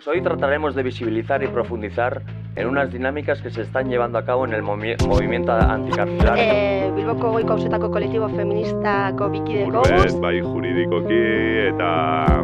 Pues hoy trataremos de visibilizar y profundizar en unas dinámicas que se están llevando a cabo en el movi movimiento anticarcelario. Eh, Bilboko goi kausetako kolektibo feministako bikide goguz. bai juridikoki eta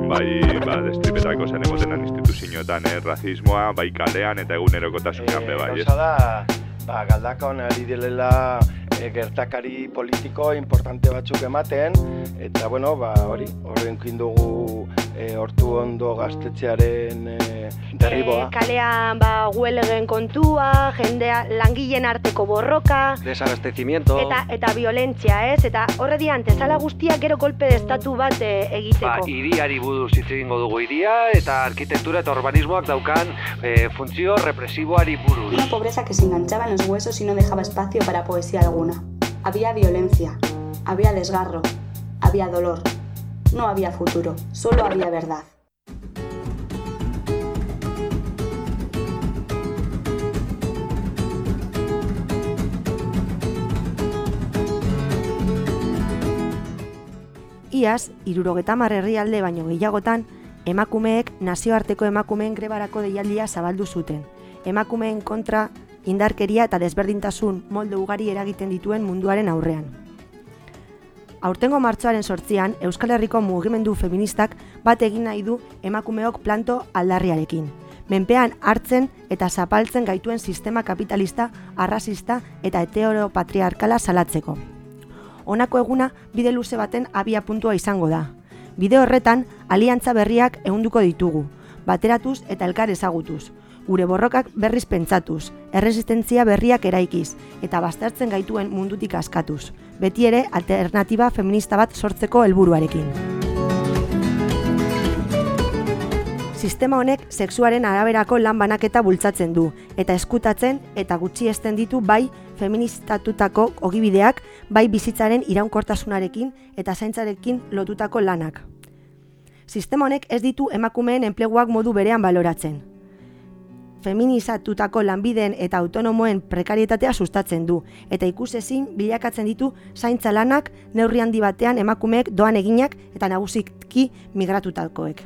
bai ba, destripetako zen emotenan instituzioetan, eh, razismoa, bai kalean eta egunerokotasunean be bai, ez? Gauza da, ba, galdakon ari direla e, gertakari politiko importante batzuk ematen, eta bueno, ba, hori, horren dugu e, hortu ondo gaztetxearen e, derriboa. Eh, kalean ba huelegen kontua, jendea langileen arteko borroka desabastecimiento, eta eta violentzia, ez? Eta horre dian tezala guztiak gero kolpe de estatu bat ba, egiteko. iriari buruz hitz egingo dugu iria eta arkitektura eta urbanismoak daukan eh, funtzio represiboari buruz. Una pobreza que se enganchaba en los huesos y no dejaba espacio para poesía alguna. Había violencia, había desgarro, había dolor. No había futuro, solo había verdad. Iaz, irurogeta herrialde baino gehiagotan, emakumeek nazioarteko emakumeen grebarako deialdia zabaldu zuten. Emakumeen kontra indarkeria eta desberdintasun molde ugari eragiten dituen munduaren aurrean. Aurtengo martxoaren sortzian, Euskal Herriko mugimendu feministak bat egin nahi du emakumeok planto aldarriarekin. Menpean hartzen eta zapaltzen gaituen sistema kapitalista, arrasista eta heteropatriarkala salatzeko. Honako eguna bide luze baten abia puntua izango da. Bide horretan, aliantza berriak ehunduko ditugu, bateratuz eta elkar ezagutuz, gure borrokak berriz pentsatuz, erresistentzia berriak eraikiz, eta bastartzen gaituen mundutik askatuz, beti ere alternatiba feminista bat sortzeko helburuarekin. Sistema honek sexuaren araberako lan banaketa bultzatzen du, eta eskutatzen eta gutxiesten ditu bai feministatutako ogibideak, bai bizitzaren iraunkortasunarekin eta zaintzarekin lotutako lanak. Sistema honek ez ditu emakumeen enpleguak modu berean baloratzen. Feminizatutako lanbideen eta autonomoen prekarietatea sustatzen du, eta ikusezin bilakatzen ditu zaintza lanak neurri handi batean emakumeek doan eginak eta nagusiki migratutakoek.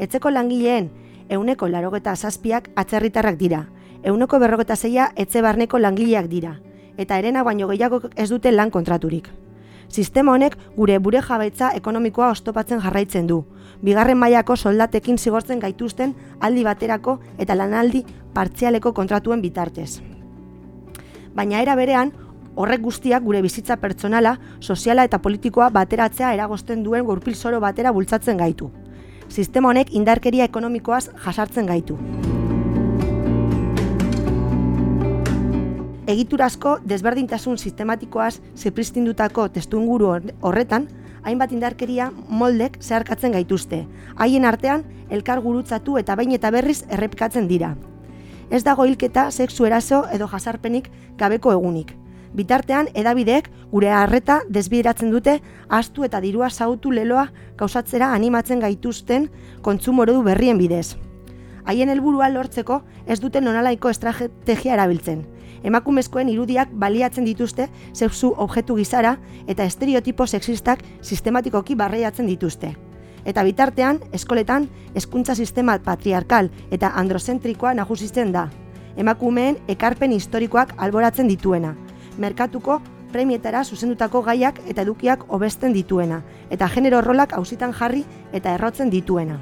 Etzeko langileen euneko larogeta zazpiak atzerritarrak dira, euneko berrogeta zeia etxe barneko langileak dira, eta erena baino gehiago ez dute lan kontraturik. Sistema honek gure bure jabetza ekonomikoa ostopatzen jarraitzen du, bigarren mailako soldatekin zigortzen gaituzten aldi baterako eta lanaldi partzialeko kontratuen bitartez. Baina era berean, horrek guztiak gure bizitza pertsonala, soziala eta politikoa bateratzea eragosten duen gurpil zoro batera bultzatzen gaitu. Sistema honek indarkeria ekonomikoaz jasartzen gaitu. Egiturazko desberdintasun sistematikoaz zipristindutako testuinguru horretan, hainbat indarkeria moldek zeharkatzen gaituzte. Haien artean, elkar gurutzatu eta bain eta berriz errepikatzen dira. Ez dago hilketa sexu eraso edo jasarpenik gabeko egunik. Bitartean, edabideek gure harreta desbideratzen dute astu eta dirua sautu leloa kausatzera animatzen gaituzten kontsumoredu berrien bidez. Haien helburua lortzeko ez duten nonalaiko estrategia erabiltzen. Emakumezkoen irudiak baliatzen dituzte sexu objektu gizara eta estereotipo sexistak sistematikoki barreiatzen dituzte. Eta bitartean, eskoletan, hezkuntza sistema patriarkal eta androzentrikoa nagusitzen da. Emakumeen ekarpen historikoak alboratzen dituena. Merkatuko premietara zuzendutako gaiak eta edukiak hobesten dituena, eta genero rolak auzitan jarri eta errotzen dituena.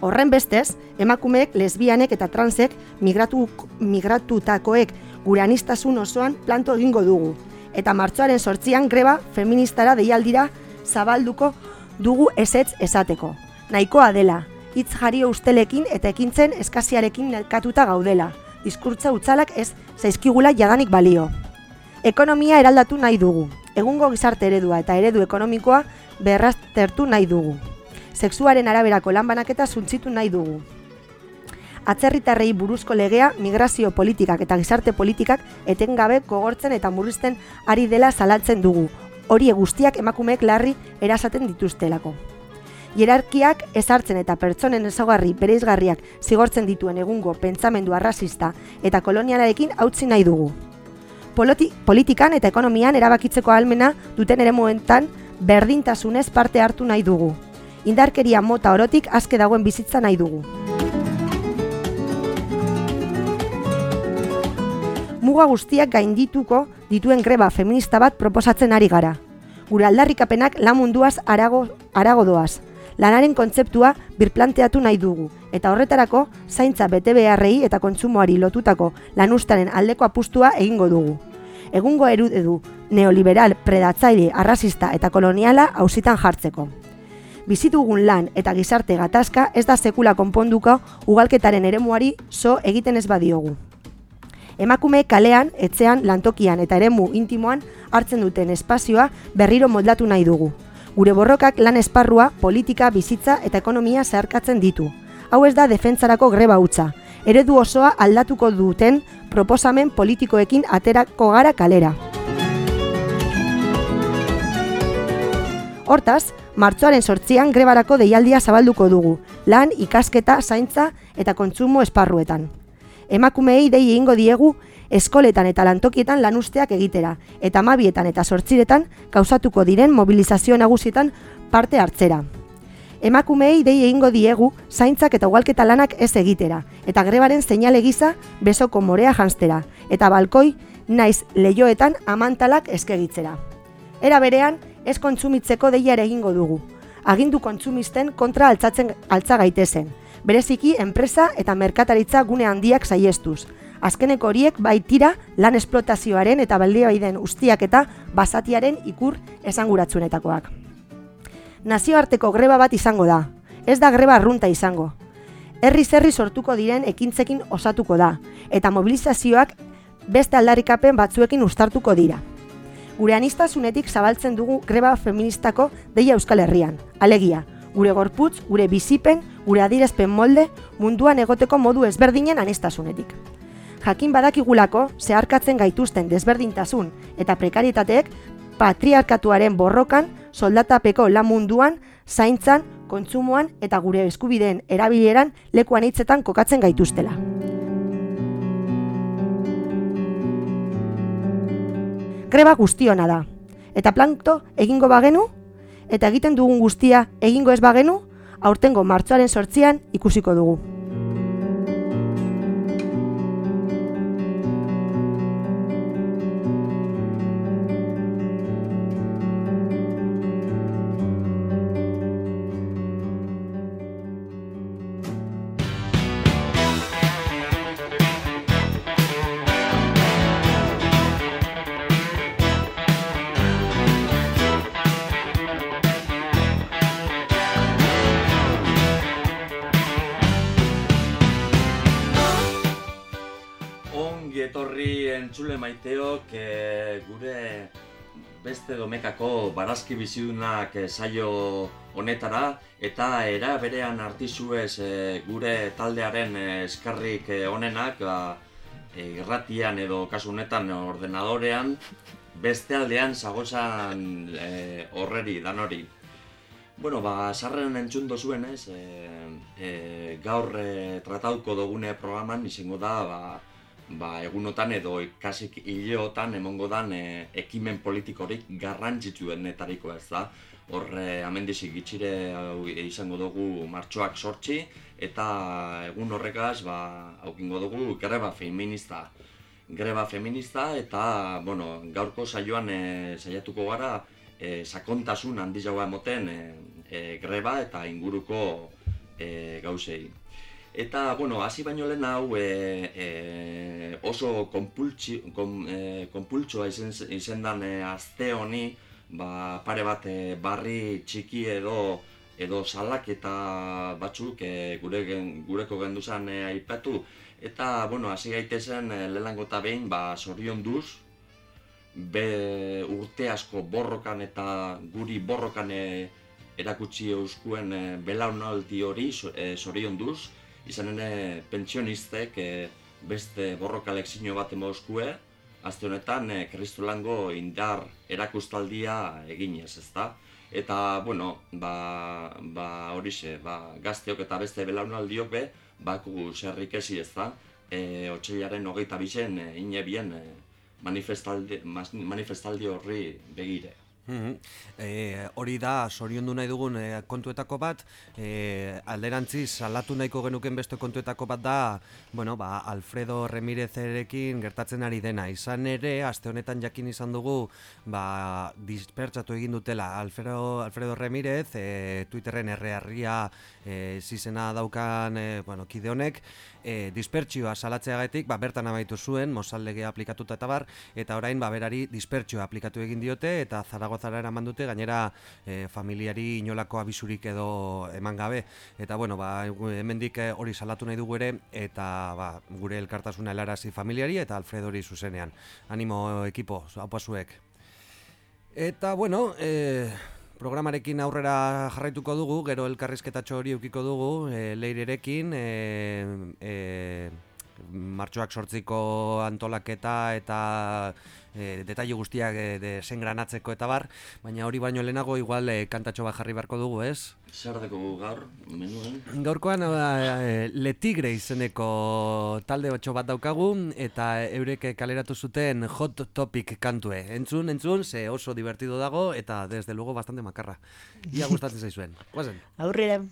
Horren bestez, emakumeek, lesbianek eta transek migratu, migratutakoek gure anistasun osoan planto egingo dugu. Eta martxoaren sortzian greba feministara deialdira zabalduko dugu esetz esateko. Nahikoa dela, hitz jario ustelekin eta ekintzen eskaziarekin nelkatuta gaudela. Diskurtza utzalak ez zaizkigula jadanik balio. Ekonomia eraldatu nahi dugu. Egungo gizarte eredua eta eredu ekonomikoa berraztertu nahi dugu sexuaren araberako lanbanaketa suntzitu nahi dugu. Atzerritarrei buruzko legea, migrazio politikak eta gizarte politikak etengabe gogortzen eta murrizten ari dela salatzen dugu. Hori guztiak emakumeek larri erasaten dituztelako. Hierarkiak ezartzen eta pertsonen ezaugarri bereizgarriak zigortzen dituen egungo pentsamendu arrasista eta kolonialarekin hautzi nahi dugu. Poloti politikan eta ekonomian erabakitzeko almena duten ere berdintasunez parte hartu nahi dugu. Indarkeria mota orotik aske dagoen bizitza nahi dugu. Muga guztiak gaindituko dituen greba feminista bat proposatzen ari gara. Gure aldarrikapenak lan munduaz arago, arago doaz. Lanaren kontzeptua birplanteatu nahi dugu, eta horretarako zaintza bete beharrei eta kontsumoari lotutako lanustaren aldeko apustua egingo dugu. Egungo erudedu neoliberal, predatzaile, arrasista eta koloniala hausitan jartzeko. Bizitugun lan eta gizarte gatazka ez da sekula konponduko ugalketaren eremuari so egiten ez badiogu. Emakume kalean, etxean, lantokian eta eremu intimoan hartzen duten espazioa berriro moldatu nahi dugu. Gure borrokak lan esparrua, politika, bizitza eta ekonomia zeharkatzen ditu. Hau ez da defentsarako greba hutsa. Eredu osoa aldatuko duten proposamen politikoekin aterako gara kalera. Hortaz, martzoaren sortzian grebarako deialdia zabalduko dugu, lan, ikasketa, zaintza eta kontsumo esparruetan. Emakumeei dei egingo diegu eskoletan eta lantokietan lanusteak egitera, eta mabietan eta sortziretan kausatuko diren mobilizazio nagusietan parte hartzera. Emakumeei dei egingo diegu zaintzak eta ugalketa lanak ez egitera, eta grebaren seinale gisa besoko morea janstera, eta balkoi naiz leioetan amantalak eskegitzera. Era berean, ez kontsumitzeko deia ere egingo dugu. Agindu kontsumisten kontra altzatzen altza gaitezen. Bereziki enpresa eta merkataritza gune handiak saiestuz. Azkeneko horiek bai tira lan esplotazioaren eta baldiebaiden ustiak eta basatiaren ikur esanguratsunetakoak. Nazioarteko greba bat izango da. Ez da greba arrunta izango. Herri zerri sortuko diren ekintzekin osatuko da eta mobilizazioak beste aldarrikapen batzuekin ustartuko dira. Gure anistasunetik zabaltzen dugu greba feministako deia Euskal Herrian. Alegia, gure gorputz, gure bizipen, gure adirazpen molde, munduan egoteko modu ezberdinen anistasunetik. Jakin badakigulako, zeharkatzen gaituzten desberdintasun eta prekarietateek patriarkatuaren borrokan, soldatapeko lan munduan, zaintzan, kontsumoan eta gure eskubideen erabileran lekuan hitzetan kokatzen gaituztela. Greba guztiona da. Eta plankto egingo bagenu, eta egiten dugun guztia egingo ez bagenu, aurtengo martzoaren sortzian ikusiko dugu. Barazki bizidunak eh, saio honetara eta era berean artizuez e, gure taldearen eh, eskarrik eh, onenak ba, irratian edo kasu honetan ordenadorean beste aldean zagozan e, horreri danori. Bueno, ba, sarren entzun dozuen ez, e, e, gaur e, tratauko dugune programan izango da, ba, ba, egunotan edo kasik hileotan emongo dan e, ekimen politikorik garrantzitsuenetariko ez da. Hor, e, amendizik gitxire hau izango dugu martxoak sortzi, eta egun horrekaz, ba, aukingo dugu greba feminista. Greba feminista eta, bueno, gaurko saioan e, saiatuko gara, e, sakontasun handi jaua emoten e, e, greba eta inguruko e, gauzei. Eta, bueno, hasi baino lehen hau e, e, oso konpultsi, kon, e, konpultsoa izen, izendan e, aste honi, ba, pare bat e, barri txiki edo edo salaketa batzuk e, gure gen, gureko genduzan e, aipatu. Eta, bueno, hasi gaitezen e, lehenengo eta behin, ba, sorionduz, be urte asko borrokan eta guri borrokan e, erakutsi euskuen e, belaunaldi hori e, sorionduz, izan ere pentsionistek e, beste borroka lekzio bat emozkue, azte honetan e, kristolango indar erakustaldia eginez, ezta? Eta, bueno, ba, ba horixe, ba, gazteok eta beste belaunaldiok be, baku zerrik ezi ezta? E, Otsailaren hogeita bizen, e, inebien, e, manifestaldi, manifestaldi horri begire. E, hori da, soriondu nahi dugun e, kontuetako bat, e, alderantziz salatu nahiko genuken beste kontuetako bat da, bueno, ba, Alfredo Remirezerekin gertatzen ari dena. Izan ere, aste honetan jakin izan dugu, ba, dispertsatu egin dutela Alfredo, Alfredo Remirez, e, Twitterren errearria e, zizena daukan, e, bueno, kide honek, e, dispertsioa salatzeagatik, ba, bertan amaitu zuen, mozaldege aplikatuta eta bar, eta orain, ba, berari dispertsioa aplikatu egin diote, eta Zaragozara eraman dute, gainera e, familiari inolako abisurik edo eman gabe, eta bueno, ba, hemendik e, hori salatu nahi dugu ere, eta ba, gure elkartasuna helarazi familiari, eta Alfredori zuzenean. Animo ekipo, apasuek. Eta, bueno, e, programarekin aurrera jarraituko dugu, gero elkarrizketatxo hori eukiko dugu, e, leirerekin, e, e, martxoak sortziko antolaketa eta e, detaile guztiak e, de granatzeko eta bar, baina hori baino lehenago igual e, kantatxo bat jarri beharko dugu, ez? Zer deko gaur, menuen? Gaurkoan e, Le Tigre izeneko talde batxo bat daukagu eta eurek kaleratu zuten Hot Topic kantue. Entzun, entzun, ze oso divertido dago eta desde luego bastante makarra. Ia gustatzen zaizuen. Guazen. Aurrera.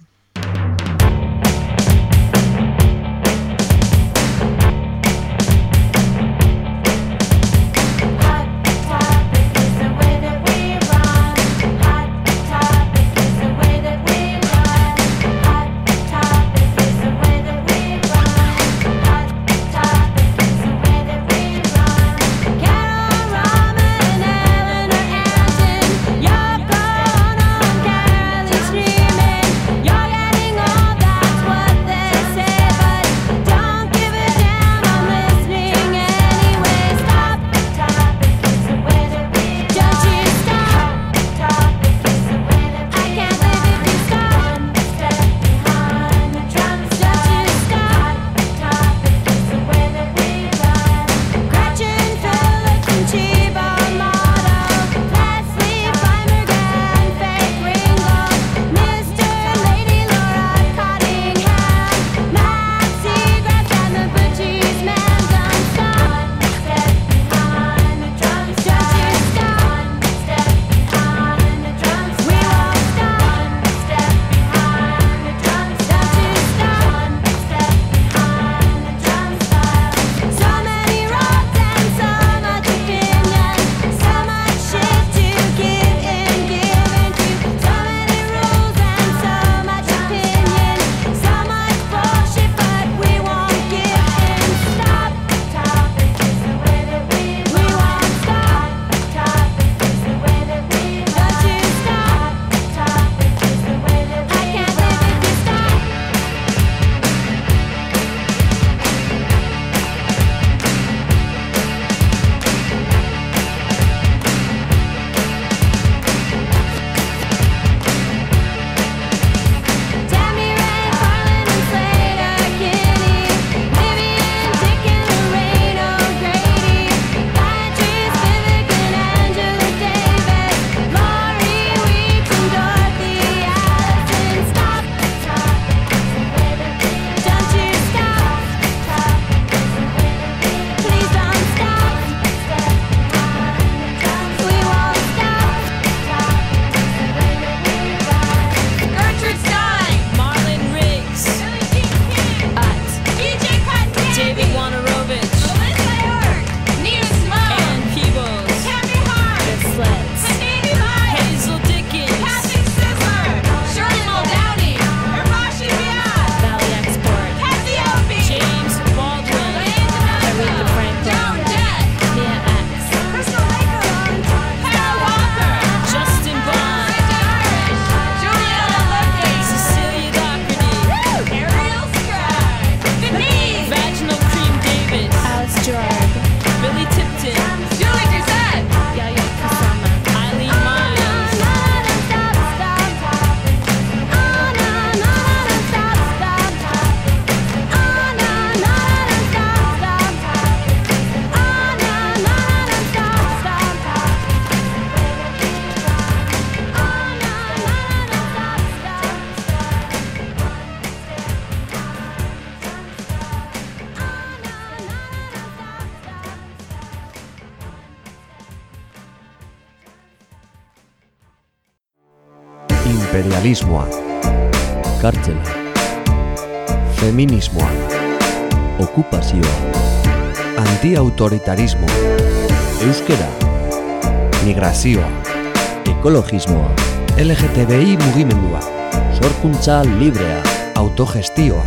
Imperialismoa. Kartzela. Feminismoa. Okupazioa. Antiautoritarismo. Euskera. Migrazioa. Ekologismoa. LGTBI mugimendua. Sorkuntza librea. Autogestioa.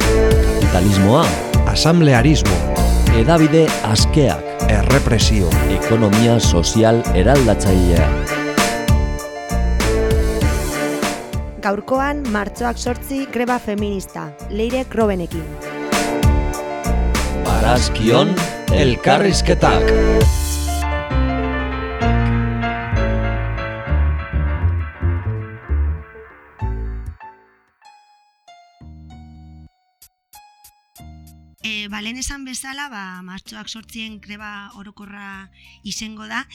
Kapitalismoa. Asamblearismo. Edabide askeak. Errepresio. Ekonomia sozial eraldatzailea. Gaurkoan, martxoak sortzi greba feminista, leire krobenekin. Barazkion elkarrizketak. Ba, lehen esan bezala, ba, martxoak sortzien greba orokorra izango da,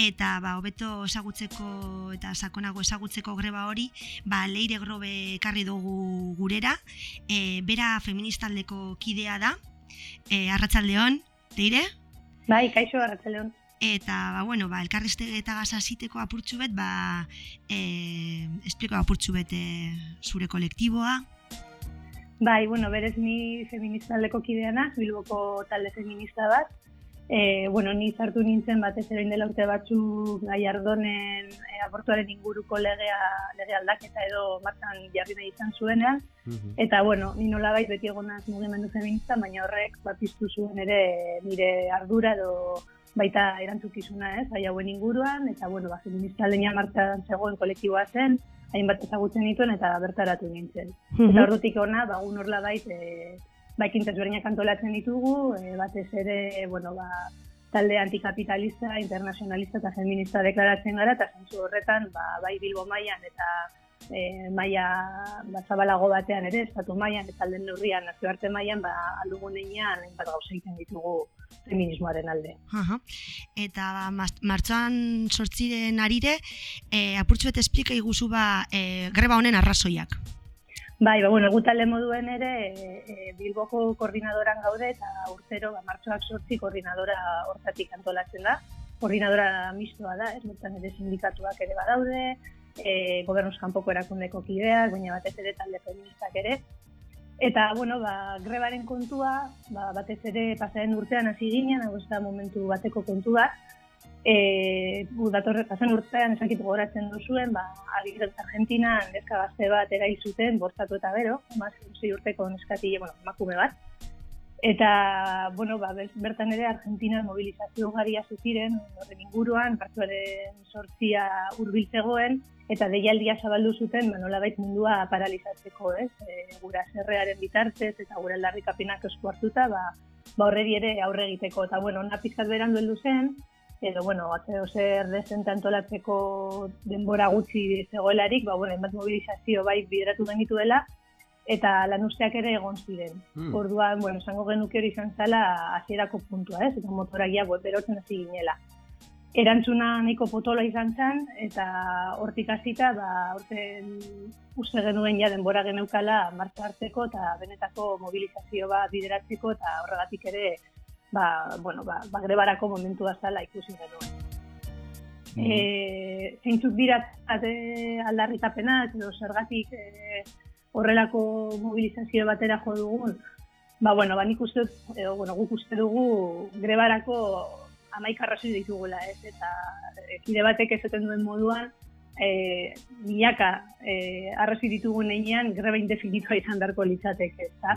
eta ba, hobeto ezagutzeko eta sakonago ezagutzeko greba hori, ba, leire grobe ekarri dugu gurera, e, bera feministaldeko kidea da, e, arratsaldeon, leire? Bai, kaixo arratsaldeon. Eta, ba, bueno, ba, elkarrizte eta gazaziteko apurtxu bet, ba, e, espliko apurtxu bet e, zure kolektiboa, Bai, bueno, berez ni feminista aldeko kidea naz, Bilboko talde feminista bat. E, bueno, ni sartu nintzen batez ere dela urte batzuk Gallardonen e, abortuaren inguruko legea lege aldaketa edo martxan jarri nahi izan zuenean. Eta, bueno, ni nolabait beti egonaz mugimendu feminista, baina horrek bat piztu zuen ere nire ardura edo baita erantzukizuna ez, bai hauen inguruan, eta, bueno, ba, feminista lehenia martxan zegoen kolektiboa zen, hainbat ezagutzen dituen eta bertaratu nintzen. Eta ordutik ona, ba, gun horla bait, e, ba, berdinak antolatzen ditugu, e, batez ere, bueno, ba, talde antikapitalista, internacionalista eta feminista deklaratzen gara, eta zentzu horretan, ba, bai Bilbo mailan eta e, maia ba, zabalago batean ere, estatu mailan eta alden neurrian, nazioarte mailan, ba, aldugun einean, bat gauza egiten ditugu feminismoaren alde. Aha. Eta ba, martxoan sortziren arire, e, apurtxu bet esplika iguzu ba, e, greba honen arrazoiak. Bai, ba, bueno, gutalde moduen ere e, e, Bilboko koordinadoran gaude eta urtero ba, martxoak sortzi koordinadora hortatik antolatzen da. Koordinadora mistoa da, ez bertan ere sindikatuak ere badaude, e, gobernuz kanpoko erakundeko kideak, baina batez ere talde feministak ere. Eta, bueno, ba, grebaren kontua, ba, batez ere pasaren urtean hasi ginen, hau ez da momentu bateko kontu bat, e, datorre pasan urtean esakit gogoratzen duzuen, ba, adibidez Argentina neska gazte bat erai zuten, bortatu eta bero, emazio urteko neskati, bueno, emakume bat. Eta, bueno, ba, bertan ere Argentina mobilizazio gari hasi ziren, horren inguruan, partuaren sortzia hurbil zegoen, eta deialdia zabaldu zuten, ba, nolabait mundua paralizatzeko, ez? E, gura zerrearen bitartez eta gure aldarrikapenak esku hartuta, ba, ba horreri ere aurre egiteko. Eta, bueno, ona pizkat berandu heldu zen, edo, bueno, atzeo zer dezente antolatzeko denbora gutxi zegoelarik, ba, bueno, bat mobilizazio bai bideratu genituela, eta lan usteak ere egon ziren. Hmm. Orduan, bueno, esango genuke hori izan zala hasierako puntua, ez? Eta motoragia bo- berotzen hasi ginela. Erantzuna nahiko potola izan zen, eta hortik hasita, ba, horten uste genuen ja denbora geneukala martxa hartzeko eta benetako mobilizazio bat bideratzeko eta horregatik ere ba, bueno, ba, ba grebarako momentua zala ikusi genuen. E, zeintzuk dira ate aldarrikapena, edo zergatik e, horrelako mobilizazio batera jo dugun, ba, bueno, ba, nik uste, edo, bueno, guk uste dugu grebarako amaik arrazoi ditugula, ez, eta e, kide batek esaten duen moduan, e, milaka e, arrazoi ditugun einean greba indefinitua izan darko litzateke, ezta?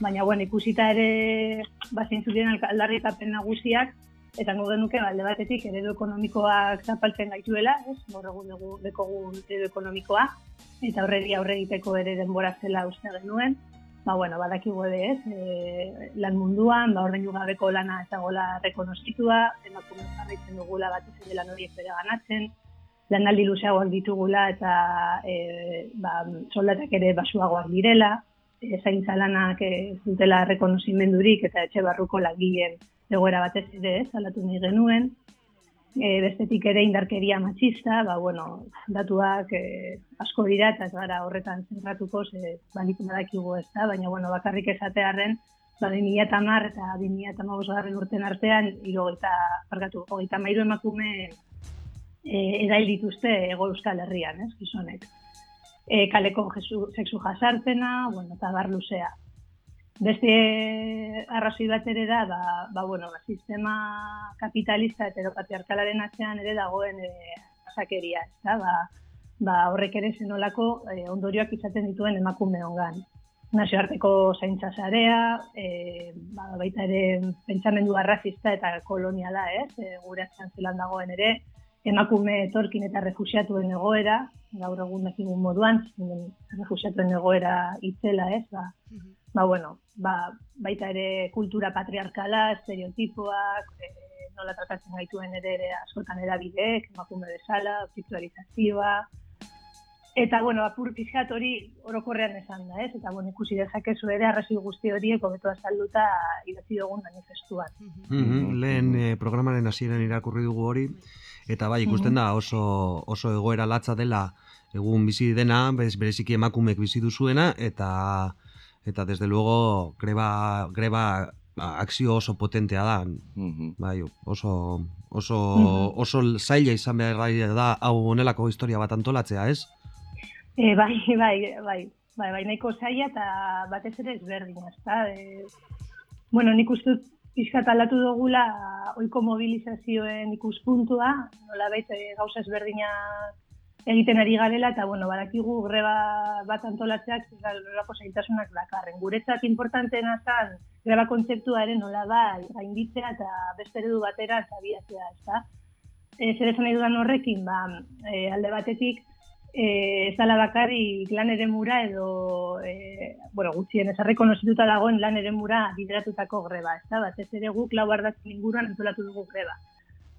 Baina, bueno, ikusita ere, ba, zeintzuk diren alka- aldarrikapen nagusiak, eta genuke ba, alde batetik eredu ekonomikoak zapaltzen gaituela, ez? Gaur egun dugu dekogun eredu ekonomikoa, eta horreri aurre egiteko ere denbora zela uste genuen. Ba, bueno, badakigu ere, ez? E, lan munduan, ba, ordeinu gabeko lana ez dagoela rekonozitua, emakume jarraitzen dugula batez ere lan horiek bere ganatzen, lanaldi luzeagoak ditugula eta e, ba, soldatak ere basuagoak direla, e, zaintza lanak ez dutela rekonozimendurik eta etxe barruko langileen egoera batez ere ez, alatu nahi genuen. E, bestetik ere indarkeria matxista, ba, bueno, datuak e, asko dira eta ez gara horretan zentratuko, ze banik badakigu ez da, baina bueno, bakarrik esatearren, ba, 2000 eta mar eta 2000 eta garren urten artean, irogeita, pargatu, hogeita mairu emakume e, erail dituzte ego euskal herrian, ez, gizonek. e, kaleko jesu, sexu jasartena, bueno, eta bar luzea. Beste arrazoi bat ere da, ba, ba, bueno, ba, sistema kapitalista heteropatriarkalaren atzean ere dagoen e, asakeria, ez da, ba, ba, horrek ere zenolako e, ondorioak izaten dituen emakume hongan. Nazioarteko zaintza zarea, e, ba, baita ere pentsamendu arrazista eta koloniala, ez, e, gure atzean zelan dagoen ere, emakume etorkin eta refusiatuen egoera, gaur egun dakigun moduan, refusiatuen egoera itzela, ez, ba, ba, bueno, ba, baita ere kultura patriarkala, estereotipoak, e, nola tratatzen gaituen ere, ere askotan edabideek, emakume bezala, obitualizazioa, Eta, bueno, apur pixkat hori orokorrean esan da, ez? Eta, bueno, ikusi dezakezu ere, arrazi guzti horiek hobeto azalduta idatzi dugun manifestuan. Mm -hmm. Lehen eh, programaren hasieran irakurri dugu hori, eta bai, ikusten da oso, oso egoera latza dela egun bizi dena, bez, bereziki emakumek bizi duzuena, eta eta desde luego greba greba ba, akzio oso potentea da. Mm Bai, oso oso mm oso zaila izan behar da hau honelako historia bat antolatzea, ez? E, bai, bai, bai, bai, bai, nahiko zaila eta batez ere ezberdin, ezta? E, bueno, nik uste pixkat aldatu dugula oiko mobilizazioen ikuspuntua, nola baita e, gauza ezberdinak egiten ari garela, eta, bueno, badakigu greba bat antolatzeak zerako zaitasunak dakarren. Guretzat importanteena zan, greba kontzeptuaren nola da, gainditzea eta beste eredu batera zabiatzea, ez da? E, zer esan nahi dudan horrekin, ba, e, alde batetik, e, ez dala bakari lan ere mura edo, e, bueno, gutxien, ez arrekonozituta dagoen lan ere mura bideratutako greba, ez da? Batez ere guk lau ardatzen inguruan antolatu dugu greba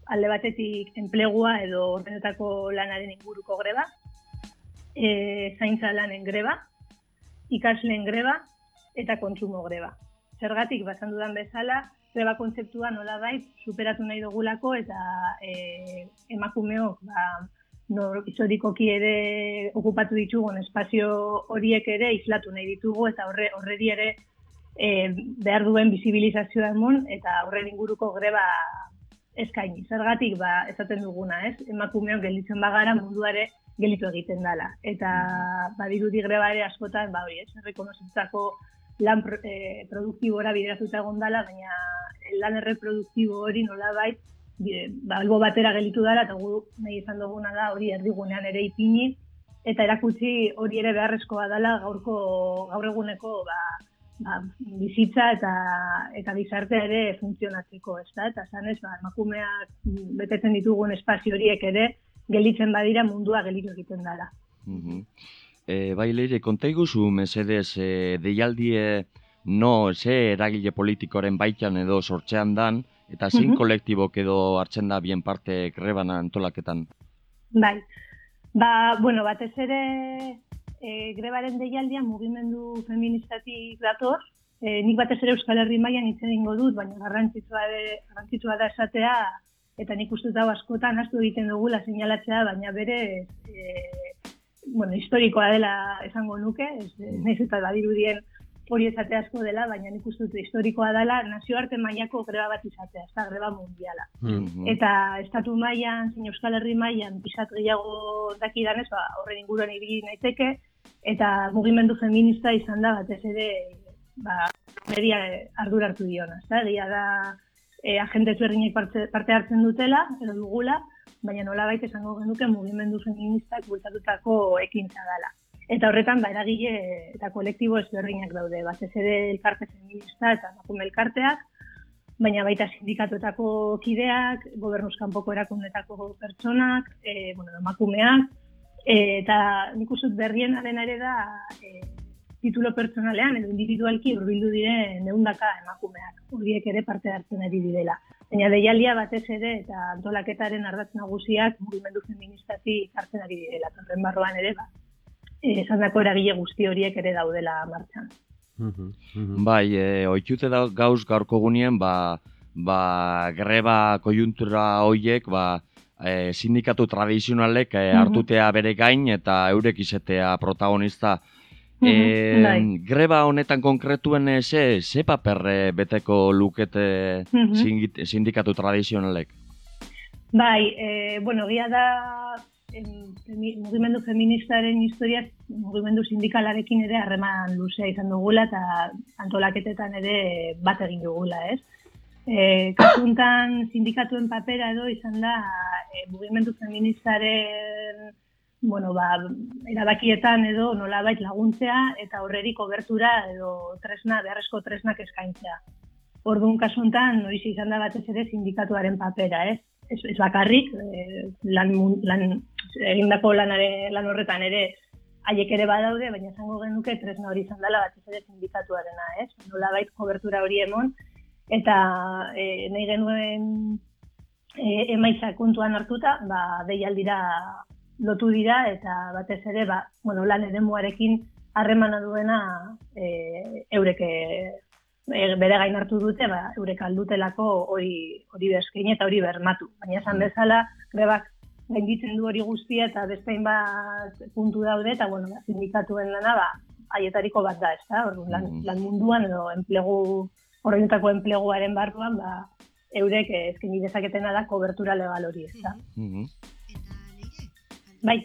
alde batetik enplegua edo ordenetako lanaren inguruko greba, e, zaintza lanen greba, ikasleen greba eta kontsumo greba. Zergatik, basan dudan bezala, greba kontzeptua nola bait, superatu nahi dugulako eta e, emakumeok ba, no, historikoki ere okupatu ditugun espazio horiek ere islatu nahi ditugu eta horre, horreri ere e, behar duen bizibilizazioa emon eta horren inguruko greba eskaini. Zergatik ba esaten duguna, ez? Emakumeok gelditzen bagara munduare gelitu egiten dala. Eta badirudi greba ere askotan, ba hori, ez? Errekonozitako lan e, produktibora bideratuta egon dala, baina lan erreproduktibo hori nola bait, ba, albo batera gelitu dala, eta gu nahi izan duguna da hori erdigunean ere ipini, eta erakutsi hori ere beharrezkoa dala gaurko gaur eguneko ba, ba, bizitza eta eta bizartea ere funtzionatzeko, ez da? Eta zanez, ba, emakumeak betetzen ditugun espazio horiek ere, gelitzen badira mundua gelitu egiten dara. Mm -hmm. e, bai, leire, konta iguzu, mesedez, e, deialdie no, ze eragile politikoren baitan edo sortzean dan, eta zin mm kolektibok edo hartzen da bien parte greban antolaketan? Bai, ba, bueno, batez ere e, grebaren deialdia mugimendu feministatik dator, e, nik batez ere Euskal Herri mailan hitz egingo dut, baina garrantzitsua de, garrantzitsua da esatea eta nik uste dut askotan astu egiten dugula seinalatzea, baina bere e, bueno, historikoa dela esango nuke, ez naiz eta badirudien hori esate asko dela, baina nik uste dut historikoa dela nazioarte mailako greba bat izatea, ez da greba mundiala. Mm-hmm. Eta estatu mailan, zein Euskal Herri mailan pisat gehiago dakidanez, ba, horren inguruan ibili naiteke, eta mugimendu feminista izan da batez ere ba media ardura hartu diona, ezta? Dia da e, agente zerrinek parte, parte hartzen dutela edo dugula, baina nolabait esango genuke mugimendu feministak bultzatutako ekintza dela. Eta horretan ba eragile eta kolektibo ezberdinak daude, batez ere elkarte feminista eta emakume elkarteak, baina baita sindikatuetako kideak, gobernuz kanpoko erakundetako pertsonak, e, bueno, emakumeak, E, eta nik usut berrien ere da e, titulo pertsonalean edo individualki urbildu dire neundaka emakumeak, horiek ere parte hartzen ari direla. Baina deialia batez ere eta antolaketaren ardatz nagusiak mugimendu feministati hartzen ari direla. Torren barroan ere, ba, e, esan dako eragile guzti horiek ere daudela martxan. Bai, e, oitxute da gauz gaurko gunien, ba, ba, greba kojuntura horiek, ba, e, sindikatu tradizionalek e, hartutea bere gain eta eurek izetea protagonista. E, greba honetan konkretuen ze, ze paper beteko lukete sindikatu tradizionalek? Bai, e, bueno, gia da femi, mugimendu feministaren historia mugimendu sindikalarekin ere harreman luzea izan dugula eta antolaketetan ere bat egin dugula, ez? E, kasuntan sindikatuen papera edo izan da e, mugimendu feministaren bueno, ba, erabakietan edo nolabait laguntzea eta horreri kobertura edo tresna, beharrezko tresnak eskaintzea. Orduan kasuntan, noiz izan da batez ere sindikatuaren papera, ez? Ez, ez bakarrik, e, lan, lan, egindako lanare, lan horretan ere haiek ere badaude, baina esango genuke tresna hori izan dela batez ere sindikatuarena, ez? Nolabait kobertura hori emon, eta e, nahi genuen e, emaitza kontuan hartuta, ba, deialdira lotu dira eta batez ere ba, bueno, lan eremuarekin harremana duena e, eurek e, bere gain hartu dute, ba, eurek aldutelako hori hori bezkein eta hori bermatu. Baina esan mm. bezala, grebak gainditzen du hori guztia eta bestein bat puntu daude eta bueno, sindikatuen lana ba, haietariko bat da, ez da? lan, mm. lan munduan edo enplegu, horretako enpleguaren barruan, ba, eurek ezkin dezaketena da kobertura legal hori, ez da? Mm Bai.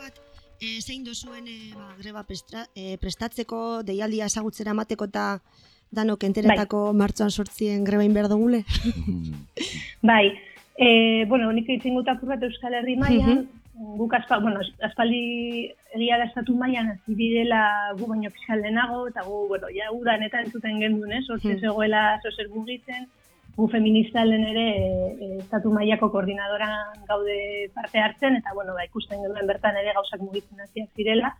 bat, e, zein dozuen e, ba, greba prestra, e, prestatzeko, deialdia esagutzera mateko eta danok enteretako bai. martxoan sortzien greba inber dugule? bai, e, bueno, nik eitzen apur bat Euskal Herri maian, guk aspa, bueno, aspaldi egia da estatu maian, hasi direla gu baino pixal denago, eta gu, bueno, ja, udan eta entzuten gendun, eh, sortzen zegoela zozer mugitzen, gu feminista lehen ere e, estatu mailako koordinadoran gaude parte hartzen, eta bueno, ba, ikusten genuen bertan ere gauzak mugitzen hasiak zirela.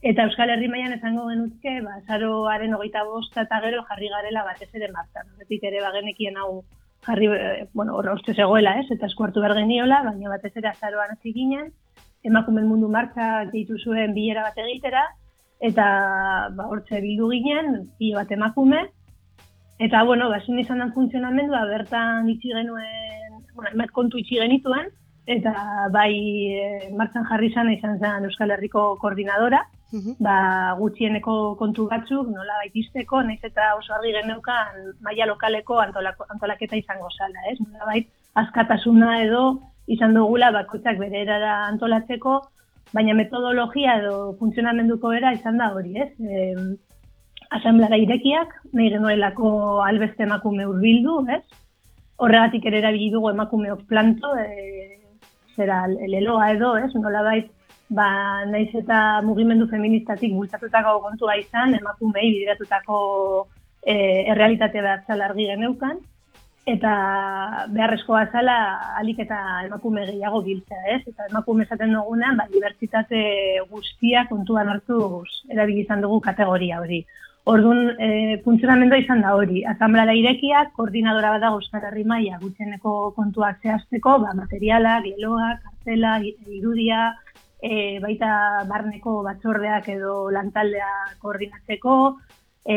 Eta Euskal Herri mailan esango genuzke, ba, zaroaren hogeita bosta eta gero jarri garela batez ere martan. Horretik ere bagenekien hau jarri, e, bueno, horre hortze zegoela, ez, eta eskuartu behar geniola, baina batez ere azaroan hasi ginen, emakumen mundu martza ditu zuen bilera bat egitera, eta ba, hortze bildu ginen, pilo bat emakume, Eta, bueno, basin izan den funtzionamendua, bertan itxi genuen, bueno, emet kontu itxi genituen, eta bai e, martxan jarri izan izan zen Euskal Herriko koordinadora, ba, gutxieneko kontu batzuk, nola baitizteko, nahiz eta oso argi geneukan maila lokaleko antolako, antolaketa izango zala, ez? Nola bait, azkatasuna edo izan dugula bakoitzak bere erara antolatzeko, baina metodologia edo funtzionamenduko era izan da hori, ez? E, asamblara irekiak, nahi genuelako albeste emakume urbildu, ez? Horregatik ere erabili dugu emakumeok planto, e, zera leloa edo, ez? Nola bait, ba, naiz eta mugimendu feministatik bultzatutako kontua izan, emakumei bideratutako e, errealitate bat zalargi geneukan, eta beharrezkoa zala alik eta emakume gehiago biltzea, ez? Eta emakume esaten dugunean, ba, dibertsitate guztia kontuan hartu erabili izan dugu kategoria hori. Orduan, e, funtzionamendua izan da hori. Asamblea irekiak, koordinadora bat da Euskal Herri Maia gutxeneko kontuak zehazteko, ba, materialak, leloak, kartela, irudia, e, baita barneko batzordeak edo lantaldea koordinatzeko, e,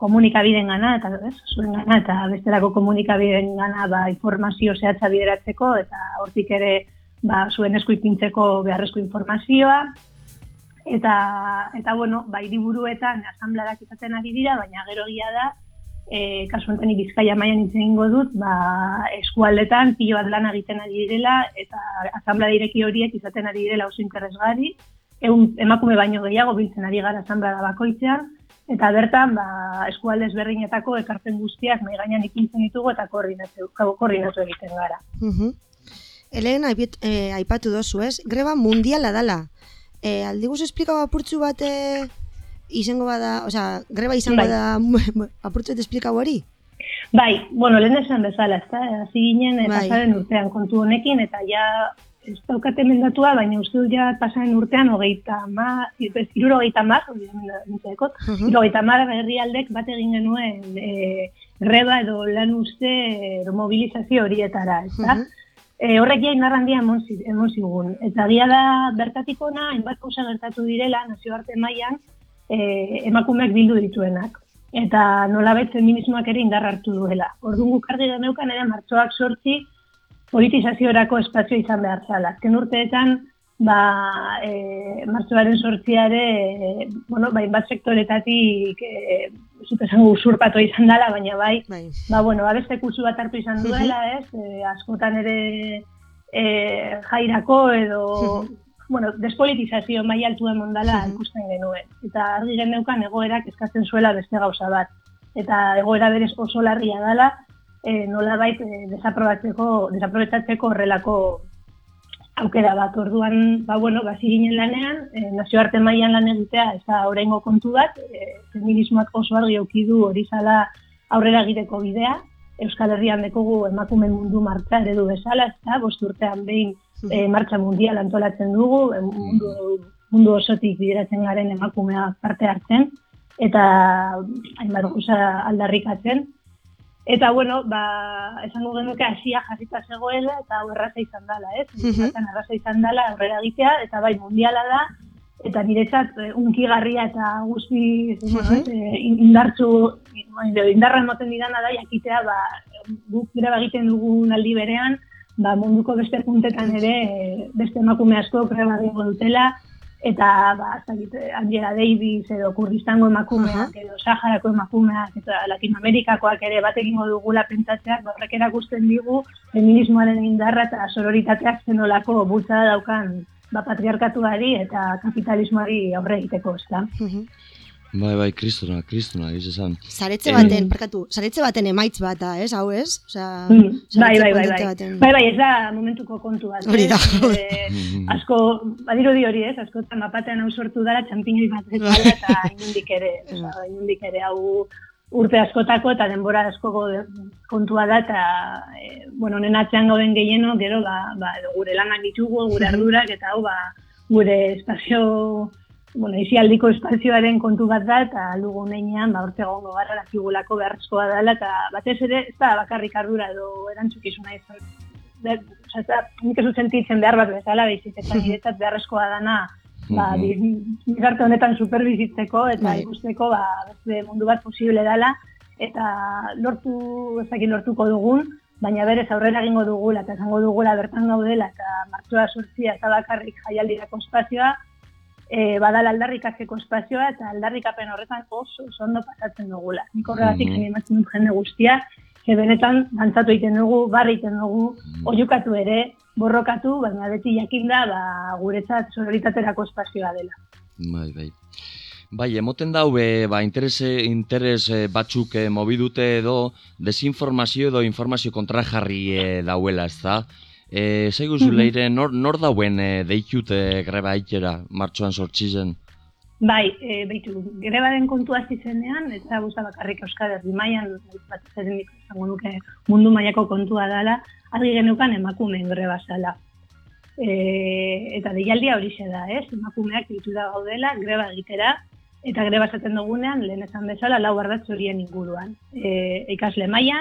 komunikabideen gana, eta ez, zuen gana, eta bestelako komunikabideen gana ba, informazio zehatza bideratzeko, eta hortik ere ba, zuen esku ipintzeko beharrezko informazioa, eta eta bueno, bai diburuetan asambleak izaten ari dira, baina gero egia da eh kasu honetan Bizkaia mailan hitz egingo dut, ba eskualdetan pilo bat lan egiten ari direla eta asamblea direki horiek izaten ari direla oso interesgarri. Egun emakume baino gehiago biltzen ari gara asamblea bakoitzean eta bertan ba eskualde ezberdinetako ekartzen guztiak mai gainean ipintzen ditugu eta koordinatu koordinatu egiten gara. Mhm. Elena, eh, aipatu dozu, ez? Greba mundiala dala e, aldi guzu esplikau apurtzu bat e, izango bada, osea, greba izango bai. da apurtzu bat esplikau hori? Bai, bueno, lehen esan bezala, ez da, hasi ginen, bai. pasaren urtean kontu honekin, eta ja, ez daukate mendatua, baina uste dut ja pasaren urtean, hogeita ma, iruro hogeita mar, hogeita mar herrialdek bat egin genuen e, greba edo lan uste e, mobilizazio horietara, ez da? e, horrek jain narrandia emon zigun. Eta dia da bertatiko na, enbat kausa gertatu direla, nazioarte mailan e, emakumeak bildu dituenak. Eta nolabait feminismoak ere indar hartu duela. Orduan gukardi da neukan ere martxoak sortzi politizaziorako espazio izan behar zala. Azken urteetan, ba, e, martxoaren sortziare, e, bueno, bain bat sektoretatik e, zute zango usurpatu izan dela, baina bai, bai. ba, bueno, abeste kursu bat hartu izan duela, ez, e, askotan ere e, jairako edo bueno, despolitizazio mai altu emondala ikusten genuen. Eta argi geneukan egoerak eskatzen zuela beste gauza bat. Eta egoera berez oso larria dela, e, nola bait e, desaprobetsatzeko horrelako aukera bat. Orduan, ba, bueno, bazi ginen lanean, e, nazioarte mailan lan egitea, ez da horrengo kontu bat, e, feminismoak oso argi aukidu hori zala aurrera egiteko bidea, Euskal Herrian dekogu emakume mundu martza eredu bezala, ez da, bost urtean behin e, martxa mundial antolatzen dugu, e, mundu, mundu osotik bideratzen garen emakumea parte hartzen, eta hainbat guza aldarrikatzen. Eta, bueno, ba, esango genuke hasia jarrita zegoela, eta hau erraza izan dela, ez? Mm erraza izan dela, aurrera egitea, eta bai mundiala da, eta niretzat e, unkigarria eta guzti bueno, e, indartzu, indarra emoten didana da, jakitea, ba, guk greba egiten dugun aldi berean, ba, munduko beste puntetan ere beste emakume asko greba egingo dutela eta ba Angela Davis edo Kurdistango emakumeak uh edo Saharako emakumeak eta Latinoamerikakoak ere bat egingo dugula pentsatzeak ba, horrek erakusten digu feminismoaren indarra eta sororitateak zenolako bultzada daukan ba, patriarkatuari eta kapitalismoari aurre egiteko, ezta. Bai, bai, kristona, kristona, egiz esan. Zaretze baten, parkatu, zaretze baten emaitz bata, ez, hau ez? Osea, mm, bai, bai, bai, bai. Bai, bai, ez da momentuko kontu bat. Hori da. Eh, asko, badiru di hori ez, asko eta mapatean hau sortu dara, txampiñoi bat ez dara, eta inundik ere, inundik ere hau urte askotako eta denbora asko kontua da, eta, e, bueno, honen atzean gauden gehieno, gero, ba, ba, gure lanak ditugu, gure ardurak, eta hau, ba, gure espazio bueno, izi aldiko espazioaren kontu bat da, eta lugu neinean, ba, orte gongo garra lakigulako beharrezkoa dela, eta batez ere, ez da bakarrik ardura edo erantzukizuna izan. Osa, nik ez sentitzen behar bat bezala, behizik, eta niretzat beharrezkoa dana, ba, bizarte honetan superbizitzeko, eta bai. ikusteko, ba, beste mundu bat posible dela, eta lortu, ezakin lortuko dugun, baina berez aurrera egingo dugula, eta esango dugula bertan gaudela, eta martxoa sortzia eta bakarrik jaialdirako espazioa, e, badala aldarrikatzeko espazioa eta aldarrikapen horretan oso ondo pasatzen dugula. Nik horregatik mm -hmm. jende guztia, ze benetan dantzatu egiten dugu, barri egiten dugu, mm ere, borrokatu, baina beti jakinda ba, guretzat sororitaterako espazioa dela. Bai, bai. Bai, emoten daue, ba, interes, interes eh, batzuk eh, mobidute edo desinformazio edo informazio kontrajarri eh, dauela, ez da? E, Zaigu zu leire, nor, nor dauen e, deitute greba aikera martxoan sortzizen? Bai, e, beitu, greba den kontu zenean, eta guzta bakarrik Euskal Herri maian, bat zeren izango nuke mundu mailako kontua dela, argi genukan emakumeen greba zala. E, eta deialdia hori da, ez? Emakumeak ditu da gaudela, greba egitera, eta greba zaten dugunean, lehen esan bezala, lau ardatz horien inguruan. E, ikasle maia,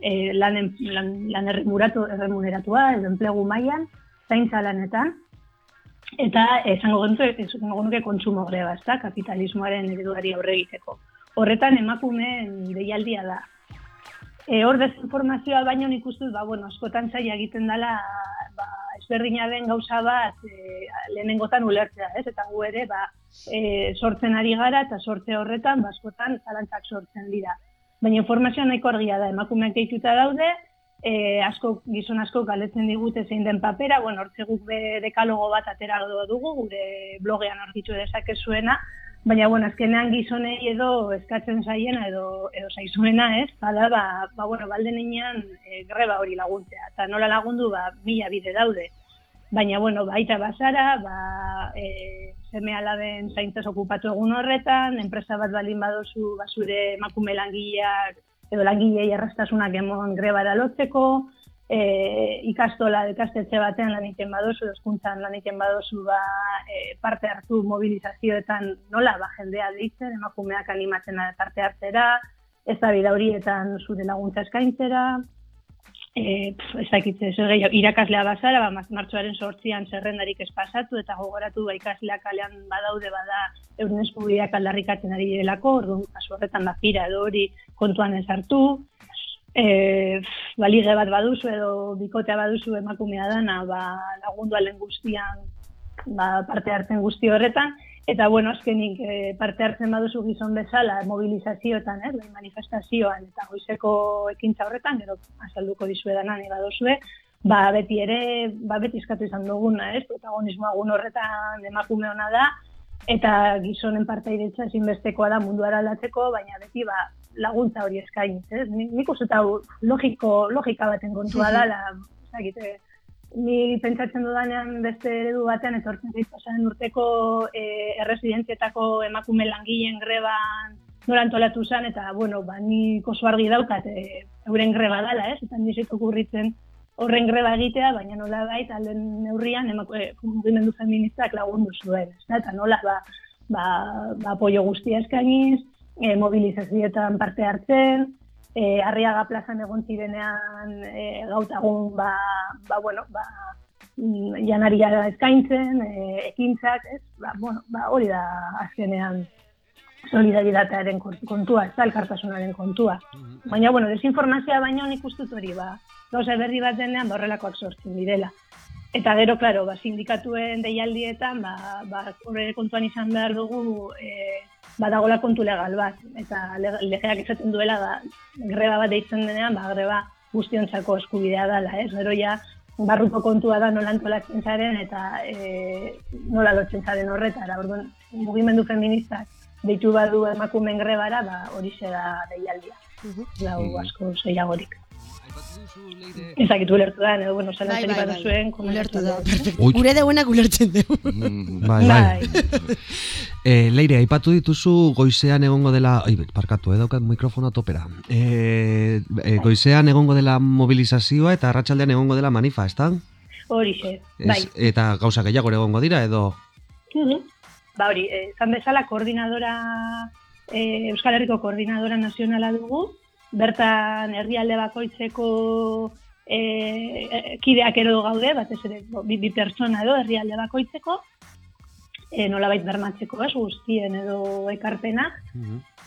e, lan, lan, lan erremuneratua, edo enplegu mailan zaintza lanetan, eta esango gentu, esango genuke kontsumo greba, ez da, kapitalismoaren ereduari aurre egiteko. Horretan emakumeen deialdia da. E, hor desinformazioa baino nik uste, ba, bueno, askotan zaila egiten dela, ba, ezberdina den gauza bat e, lehenengotan ulertzea, ez? Eta gu ere, ba, e, sortzen ari gara eta sortze horretan, ba, askotan zalantzak sortzen dira baina informazioa nahiko argia da, emakumeak deituta daude, e, asko, gizon asko galetzen digute zein den papera, bueno, hortze guk dekalogo bat atera dugu, gure blogean argitu dezakezuena, baina, bueno, azkenean gizonei edo eskatzen zaiena edo, edo zaizuena, ez? Bala, ba, ba, bueno, balde ninean e, greba hori laguntzea, eta nola lagundu, ba, mila bide daude. Baina, bueno, baita bazara, ba, e, seme alaben zaintzaz okupatu egun horretan, enpresa bat balin badozu basure emakume langileak edo langilei errastasunak emon grebara lotzeko, e, ikastola ikastetxe batean lan egiten badozu, eskuntzan lan egiten badozu ba, e, parte hartu mobilizazioetan nola ba, jendea ditzen, emakumeak animatzen parte hartzera, ez da bida horietan zure laguntza eskaintzera, eh ez dakitze irakaslea bazara ba martxoaren 8 zerrendarik ez pasatu eta gogoratu ba ikasleak kalean badaude bada euren eskubideak aldarrikatzen ari direlako orduan kasu horretan da pira edo hori kontuan ez hartu. Eh balige bat baduzu edo bikotea baduzu emakumea dana ba lagundu alen guztian ba parte hartzen guzti horretan Eta, bueno, azkenik e, parte hartzen baduzu gizon bezala mobilizazioetan, eh, manifestazioan eta goizeko ekintza horretan, gero azalduko dizue dana nire baduzue, ba, beti ere, ba, beti eskatu izan duguna, ez? Protagonismoa gun horretan emakume ona da, eta gizonen partaidetza ezinbestekoa da munduara aldatzeko, baina beti ba, laguntza hori eskainiz, ez? Ni- Nik uste logiko, logika baten kontua da, la, zakite, ni pentsatzen dudanean beste eredu batean etortzen zait pasaren urteko e, erresidentzietako emakume langileen greban nola antolatu zen, eta, bueno, ba, nik oso argi daukat e, euren greba dala, ez? Eta ni zaitu kurritzen horren greba egitea, baina nola bait, alden neurrian, emako, e, feministak lagundu zuen, ez? Eta nola, ba, ba, ba apoio guztia eskainiz, e, mobilizazioetan parte hartzen, e, Arriaga plazan egon zirenean e, gautagun, ba, ba, bueno, ba, mm, janaria eskaintzen, e, ekintzak, ez? Ba, bueno, ba, hori da azkenean solidaritatearen kont- kontua, ez da elkartasunaren kontua. Baina, bueno, desinformazioa baino nik uste dut hori, ba, gauza berri bat denean, horrelakoak sortzen direla. Eta gero, klaro, ba, sindikatuen deialdietan, ba, ba, horre kontuan izan behar dugu, e, badagola kontu legal bat. Eta leg- legeak esaten duela, ba, greba bat deitzen denean, ba, greba guztiontzako eskubidea dela, ez? Gero ja, barruko kontua da nola antolatzen zaren eta e, nola lotzen zaren horretara. Orduan, mugimendu feministak deitu badu emakumeen grebara, ba, hori da deialdia. Lau asko zeiagorik. Ezakit ulertu da, edo, bueno, Bai, zalantzerik bai, bat bai. zuen. Ulertu da, perfecto. Gure deuenak ulertzen dugu. Bai, bai. e, Leire, aipatu dituzu goizean egongo dela... Ai, parkatu, eh, daukat mikrofono topera. E, e, goizean egongo dela mobilizazioa eta arratsaldean egongo dela manifa, ezta? Horixe, Ez- bai. Eta gauza gehiago egongo dira, edo... Ba hori, eh, zan bezala koordinadora, eh, Euskal Herriko koordinadora nazionala dugu, bertan herrialde bakoitzeko eh, kideak ero gaude, batez ere bi, bi pertsona edo herrialde bakoitzeko, eh, nolabait bermatzeko ez guztien edo ekarpenak,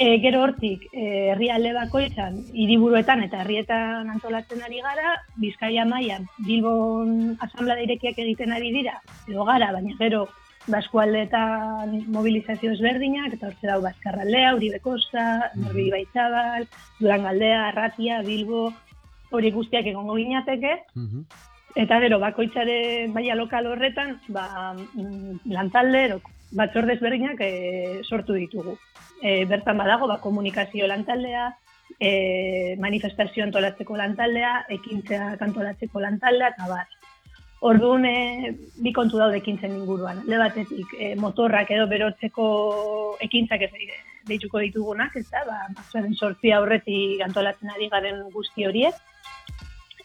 E, gero hortik, e, herrialde bakoitzan, hiriburuetan eta herrietan antolatzen ari gara, Bizkaia mailan Bilbon asamblea irekiak egiten ari dira, edo gara, baina gero baskualdeetan mobilizazio ezberdinak, eta hortze dau Baskarraldea, Uribe Kosta, Norbi Baitzabal, Durangaldea, Arratia, Bilbo, hori guztiak egongo ginateke, Eta gero, bakoitzaren baia lokal horretan, ba, mm, lantalde, batzorde ezberdinak e, sortu ditugu. E, bertan badago, ba, komunikazio lantaldea, e, manifestazio antolatzeko lantaldea, ekintzea antolatzeko lantaldea, eta bar. Orduan, e, bi kontu daude ekintzen inguruan. Le batetik, e, motorrak edo berotzeko ekintzak ez e, deituko ditugunak, ez da, ba, martxoaren sortzia aurretik antolatzen ari garen guzti horiek,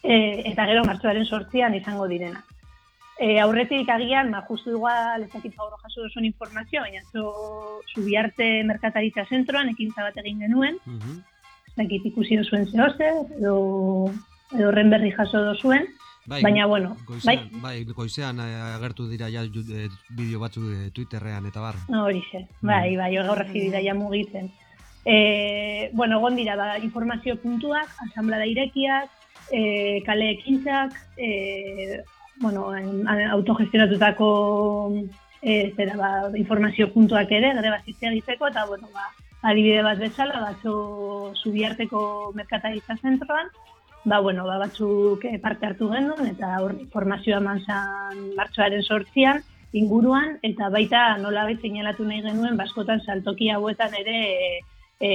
e, eta gero martxoaren sortzian izango direna. E, aurretik agian, ba, justu igual, ez dakit gaur jaso duzun informazio, baina zo Zubiarte Merkataritza Zentroan ekintza bat egin genuen, ez dakit ikusi duzuen zehose, edo, edo horren berri jaso duzuen, baina, bueno, bai, goizean, bai, goizean eh, agertu dira ja eh, bideo batzuk eh, Twitterrean eta bar. No, horixe, bai, bai, gaur hasi dira ja mugitzen. E, bueno, egon dira, ba, informazio puntuak, asamblea irekiak, e, kale ekintzak, e, bueno, autogestionatutako e, zera, ba, informazio puntuak ere, greba egiteko, eta, bueno, ba, adibide bat bezala, batzu zubiarteko merkataritza zentroan, ba, bueno, ba, batzuk eh, parte hartu genuen, eta hor informazioa eman zan martxoaren sortzian, inguruan, eta baita nola seinalatu nahi genuen, baskotan saltoki hauetan ere e,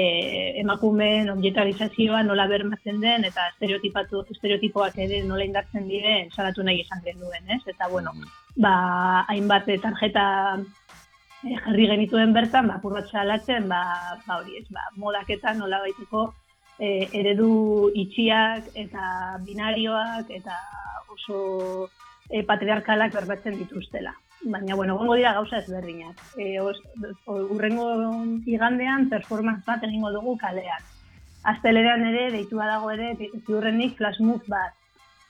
emakumeen objetalizazioa nola bermatzen den, eta estereotipatu, estereotipoak ere nola indartzen diren salatu nahi izan genuen, ez? Eta, bueno, ba, hainbat tarjeta jarri genituen bertan, ba, apur bat salatzen, ba, ba hori ez, ba, modaketan nola baiteko eh, eredu itxiak eta binarioak eta oso eh, patriarkalak berbatzen dituztela. Baina, bueno, gongo dira gauza ezberdinak. E, os, o- urrengo igandean performance bat egingo dugu kalean. Azteleran ere, deitu dago ere, ziurrenik flash move bat.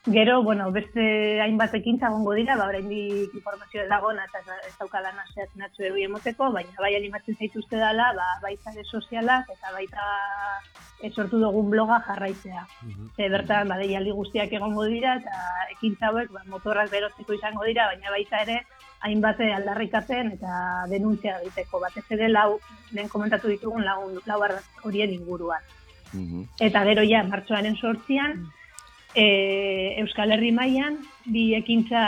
Gero, bueno, beste hainbat ekintza gongo dira, ba, oraindik informazio ez dagona eta ez- daukala naseat natzu erui emoteko, baina bai animatzen zaituzte dela, ba, baita ere sozialak eta baita sortu dugun bloga jarraitzea. Ze bertan, ba, deialdi guztiak egongo dira eta ekintza hauek ba, motorrak berotzeko izango dira, baina baita ere hainbat aldarrikapen eta denuntzia egiteko. Batez ere lau, lehen komentatu ditugun lau, lau horien inguruan. Eta gero ja, martxoaren sortzian, e, Euskal Herri mailan bi ekintza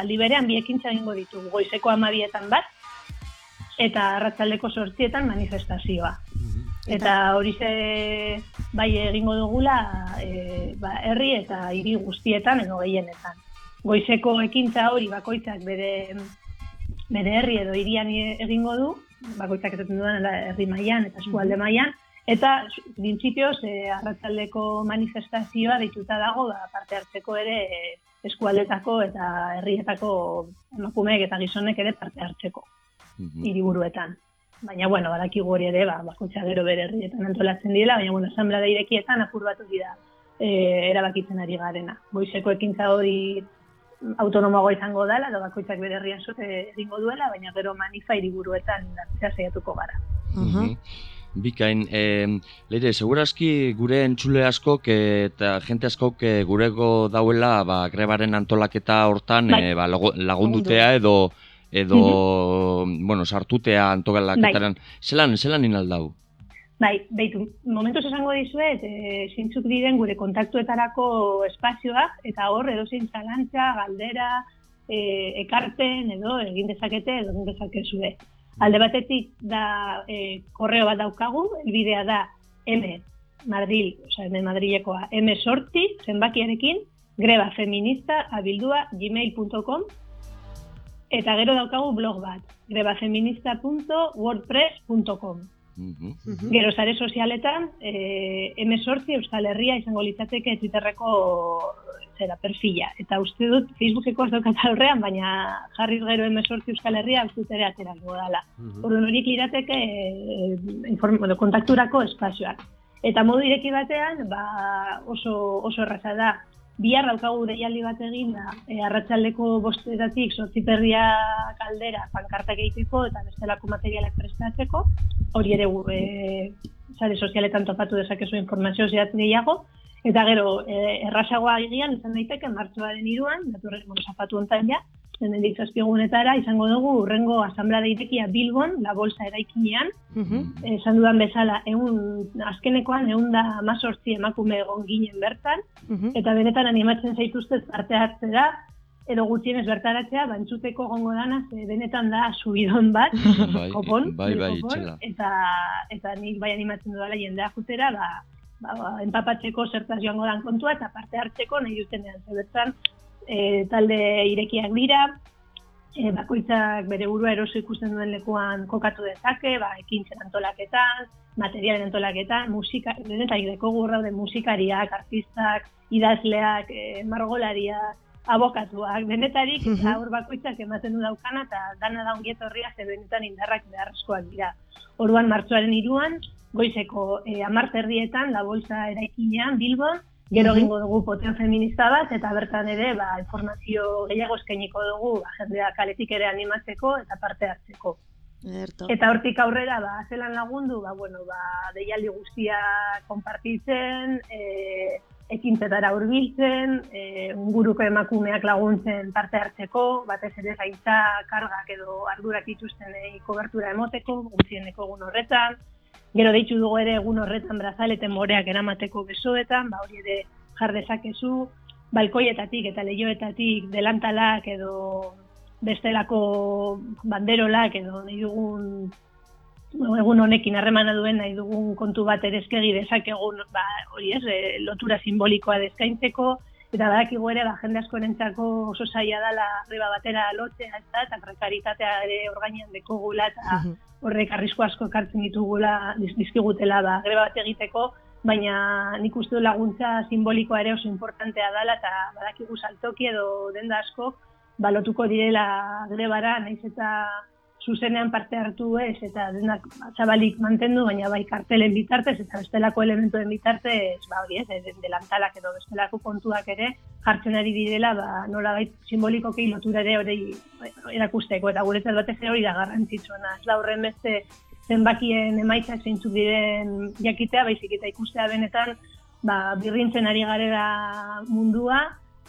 aldi berean bi ekintza egingo ditugu. Goizeko 12etan bat eta arratsaldeko 8etan manifestazioa. Eta hori ze bai egingo dugula e, ba, herri eta hiri guztietan edo gehienetan. Goizeko ekintza hori bakoitzak bere bere herri edo hirian egingo du, bakoitzak esaten dudan herri mailan eta eskualde mailan, eta printzipioz e, arratsaldeko manifestazioa dituta dago ba, parte hartzeko ere e, eskualdetako eta herrietako emakumeek eta gizonek ere parte hartzeko hiriburuetan. Baina, bueno, badakigu hori ere, ba, bakoitza gero bere herrietan antolatzen dira, baina, bueno, asamblea da irekietan apur batu dira e, erabakitzen ari garena. Goizeko ekintza hori autonomoago izango dela, edo bakoitzak bere herrian zute egingo duela, baina gero manifa hiriburuetan indartzea saiatuko gara. Bikain, e, leire, segurazki gure entzule askok eta jente askok gureko dauela ba, grebaren antolaketa hortan bai. e, ba, lagundutea edo edo, bueno, sartutea antolaketaren. Bai. Zelan, zelan inaldau? Bai, beitu, momentuz esango dizuet, e, zintzuk diren gure kontaktuetarako espazioak, eta hor, edo zein zalantza, galdera, e, ekarpen, edo egin dezakete, edo egin dezakezue. Alde batetik da e, korreo bat daukagu, elbidea da M Madrid, oza, M Madrilekoa, M sorti, zenbakiarekin, greba feminista abildua gmail.com eta gero daukagu blog bat, grebafeminista.wordpress.com. -hmm. Gero sare sozialetan, eh, M8 Euskal Herria izango litzateke Twitterreko zera perfila. Eta uste dut Facebookeko ez daukat aurrean, baina jarriz gero M8 Euskal Herria dut ere aterako dala. Mm -hmm. Orduan horiek lirateke eh, kontakturako espazioak. Eta modu ireki batean, ba, oso, oso erraza da, bihar daukagu deialdi bat egin da, e, arratsaldeko bostetatik sortziperria kaldera pankartak egiteko eta bestelako materialak prestatzeko, hori ere e, sare sozialetan topatu dezakezu informazio zehatz gehiago, eta gero e, errasagoa egian izan daiteke martxoaren iruan, datorren zapatu ontan ja, zenen ditzazpiegunetara, izango dugu urrengo asamblea daitekia Bilbon, la bolsa eraikinean, esan dudan bezala, egun, azkenekoan, egun da mazortzi emakume egon ginen bertan, eta benetan animatzen zaituztez parte hartzera, edo gutxienez bertaratzea, bantzuteko gongo dana, ze benetan da subidon bat, bai, kopon, bai, bai, kopon, eta, eta nik bai animatzen dudala jendea jutera, ba, ba, empapatzeko zertaz joango dan kontua, eta parte hartzeko nahi dutenean, ze e, talde irekiak dira, e, bakoitzak bere burua eroso ikusten duen lekuan kokatu dezake, ba, ekintzen antolaketan, materialen antolaketan, musika, eta ideko gurra de musikariak, artistak, idazleak, e, margolariak, abokatuak, denetarik, mm -hmm. hor bakoitzak ematen du daukana, eta dana da ongiet horria, ze benetan indarrak beharrezkoak dira. Orduan martxoaren iruan, goizeko e, amarterdietan, la bolsa eraikinean, Bilbon, Gero egingo dugu poten feminista bat, eta bertan ere, ba, informazio gehiago eskainiko dugu, ba, jendea kaletik ere animatzeko eta parte hartzeko. Erto. Eta hortik aurrera, ba, zelan lagundu, ba, bueno, ba, deialdi guztia konpartitzen, e, ekintzetara hurbiltzen, e, unguruko emakumeak laguntzen parte hartzeko, batez ere zaintza kargak edo ardurak ituzten kobertura emoteko, guztieneko egun horretan, Gero deitu dugu ere egun horretan brazaleten moreak eramateko besoetan, ba hori ere jar dezakezu, balkoietatik eta leioetatik delantalak edo bestelako banderolak edo nahi dugun egun honekin harremana duen nahi dugun kontu bat eskegi dezakegun ba, hori ez, e, lotura simbolikoa deskaintzeko, eta badakigu ere ba, jende asko erentzako oso zaila dela riba batera lotzea eta prekaritatea ere orgainan dekogula eta horrek arrisko asko ekartzen ditugula dizkigutela ba, greba bat egiteko, baina nik uste laguntza simbolikoa ere oso importantea dela eta badakigu saltoki edo denda asko balotuko direla grebara, naiz eta zuzenean parte hartu ez, eta denak zabalik mantendu, baina bai kartelen bitartez, eta bestelako elementuen bitartez, ba hori ez, delantalak edo bestelako kontuak ere, jartzen ari direla, ba, nola bai simboliko kei lotura ere hori erakusteko, eta guretzat batez hori da garrantzitsuena. Ez da horren beste zenbakien emaitzak zeintzuk diren jakitea, baizik eta ikustea benetan, ba, birrintzen ari garela mundua,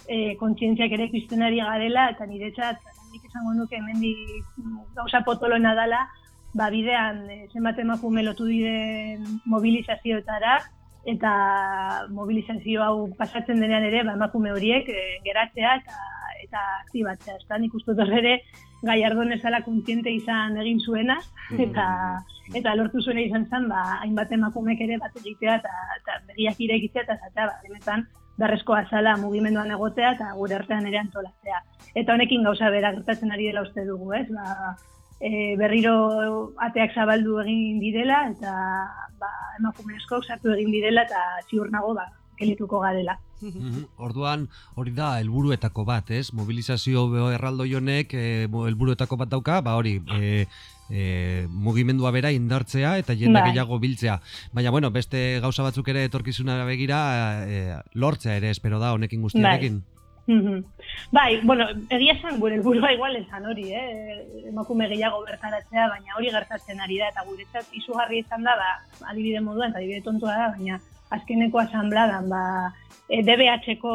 e, kontzientziak ere ikusten ari garela, eta niretzat nik esango nuke hemendi gauza potoloena dala, ba bidean e, zenbat emakume lotu diren mobilizazioetara eta mobilizazio hau pasatzen denean ere ba, emakume horiek e, geratzea eta eta aktibatzea. Ez da, nik uste dut ere gai ardon ezala kontziente izan egin zuena, eta, eta lortu zuena izan zen, ba, hainbat emakumek ere bat egitea eta, eta begiak irekitzea eta zatea, ba, benetan, darrezko azala mugimenduan egotea eta gure artean ere antolatzea. Eta honekin gauza bera gertatzen ari dela uste dugu, ez? Ba, e, berriro ateak zabaldu egin direla eta ba, emakumezko sartu egin direla eta ziur nago ba, gelituko garela. Orduan, hori da, helburuetako bat, ez? Mobilizazio erraldo jonek, e, helburuetako bat dauka, ba hori, e, e, mugimendua bera indartzea eta jende bai. gehiago biltzea. Baina, bueno, beste gauza batzuk ere etorkizuna begira, e, lortzea ere, espero da, honekin guztiarekin. Bai. Bai, bueno, egia esan gure helburua igual esan hori, eh? emakume gehiago bertaratzea, baina hori gertatzen ari da, eta guretzat izugarri izan da, ba, adibide moduan, eta adibide tontua da, baina azkeneko asambladan, ba, e, DBH-ko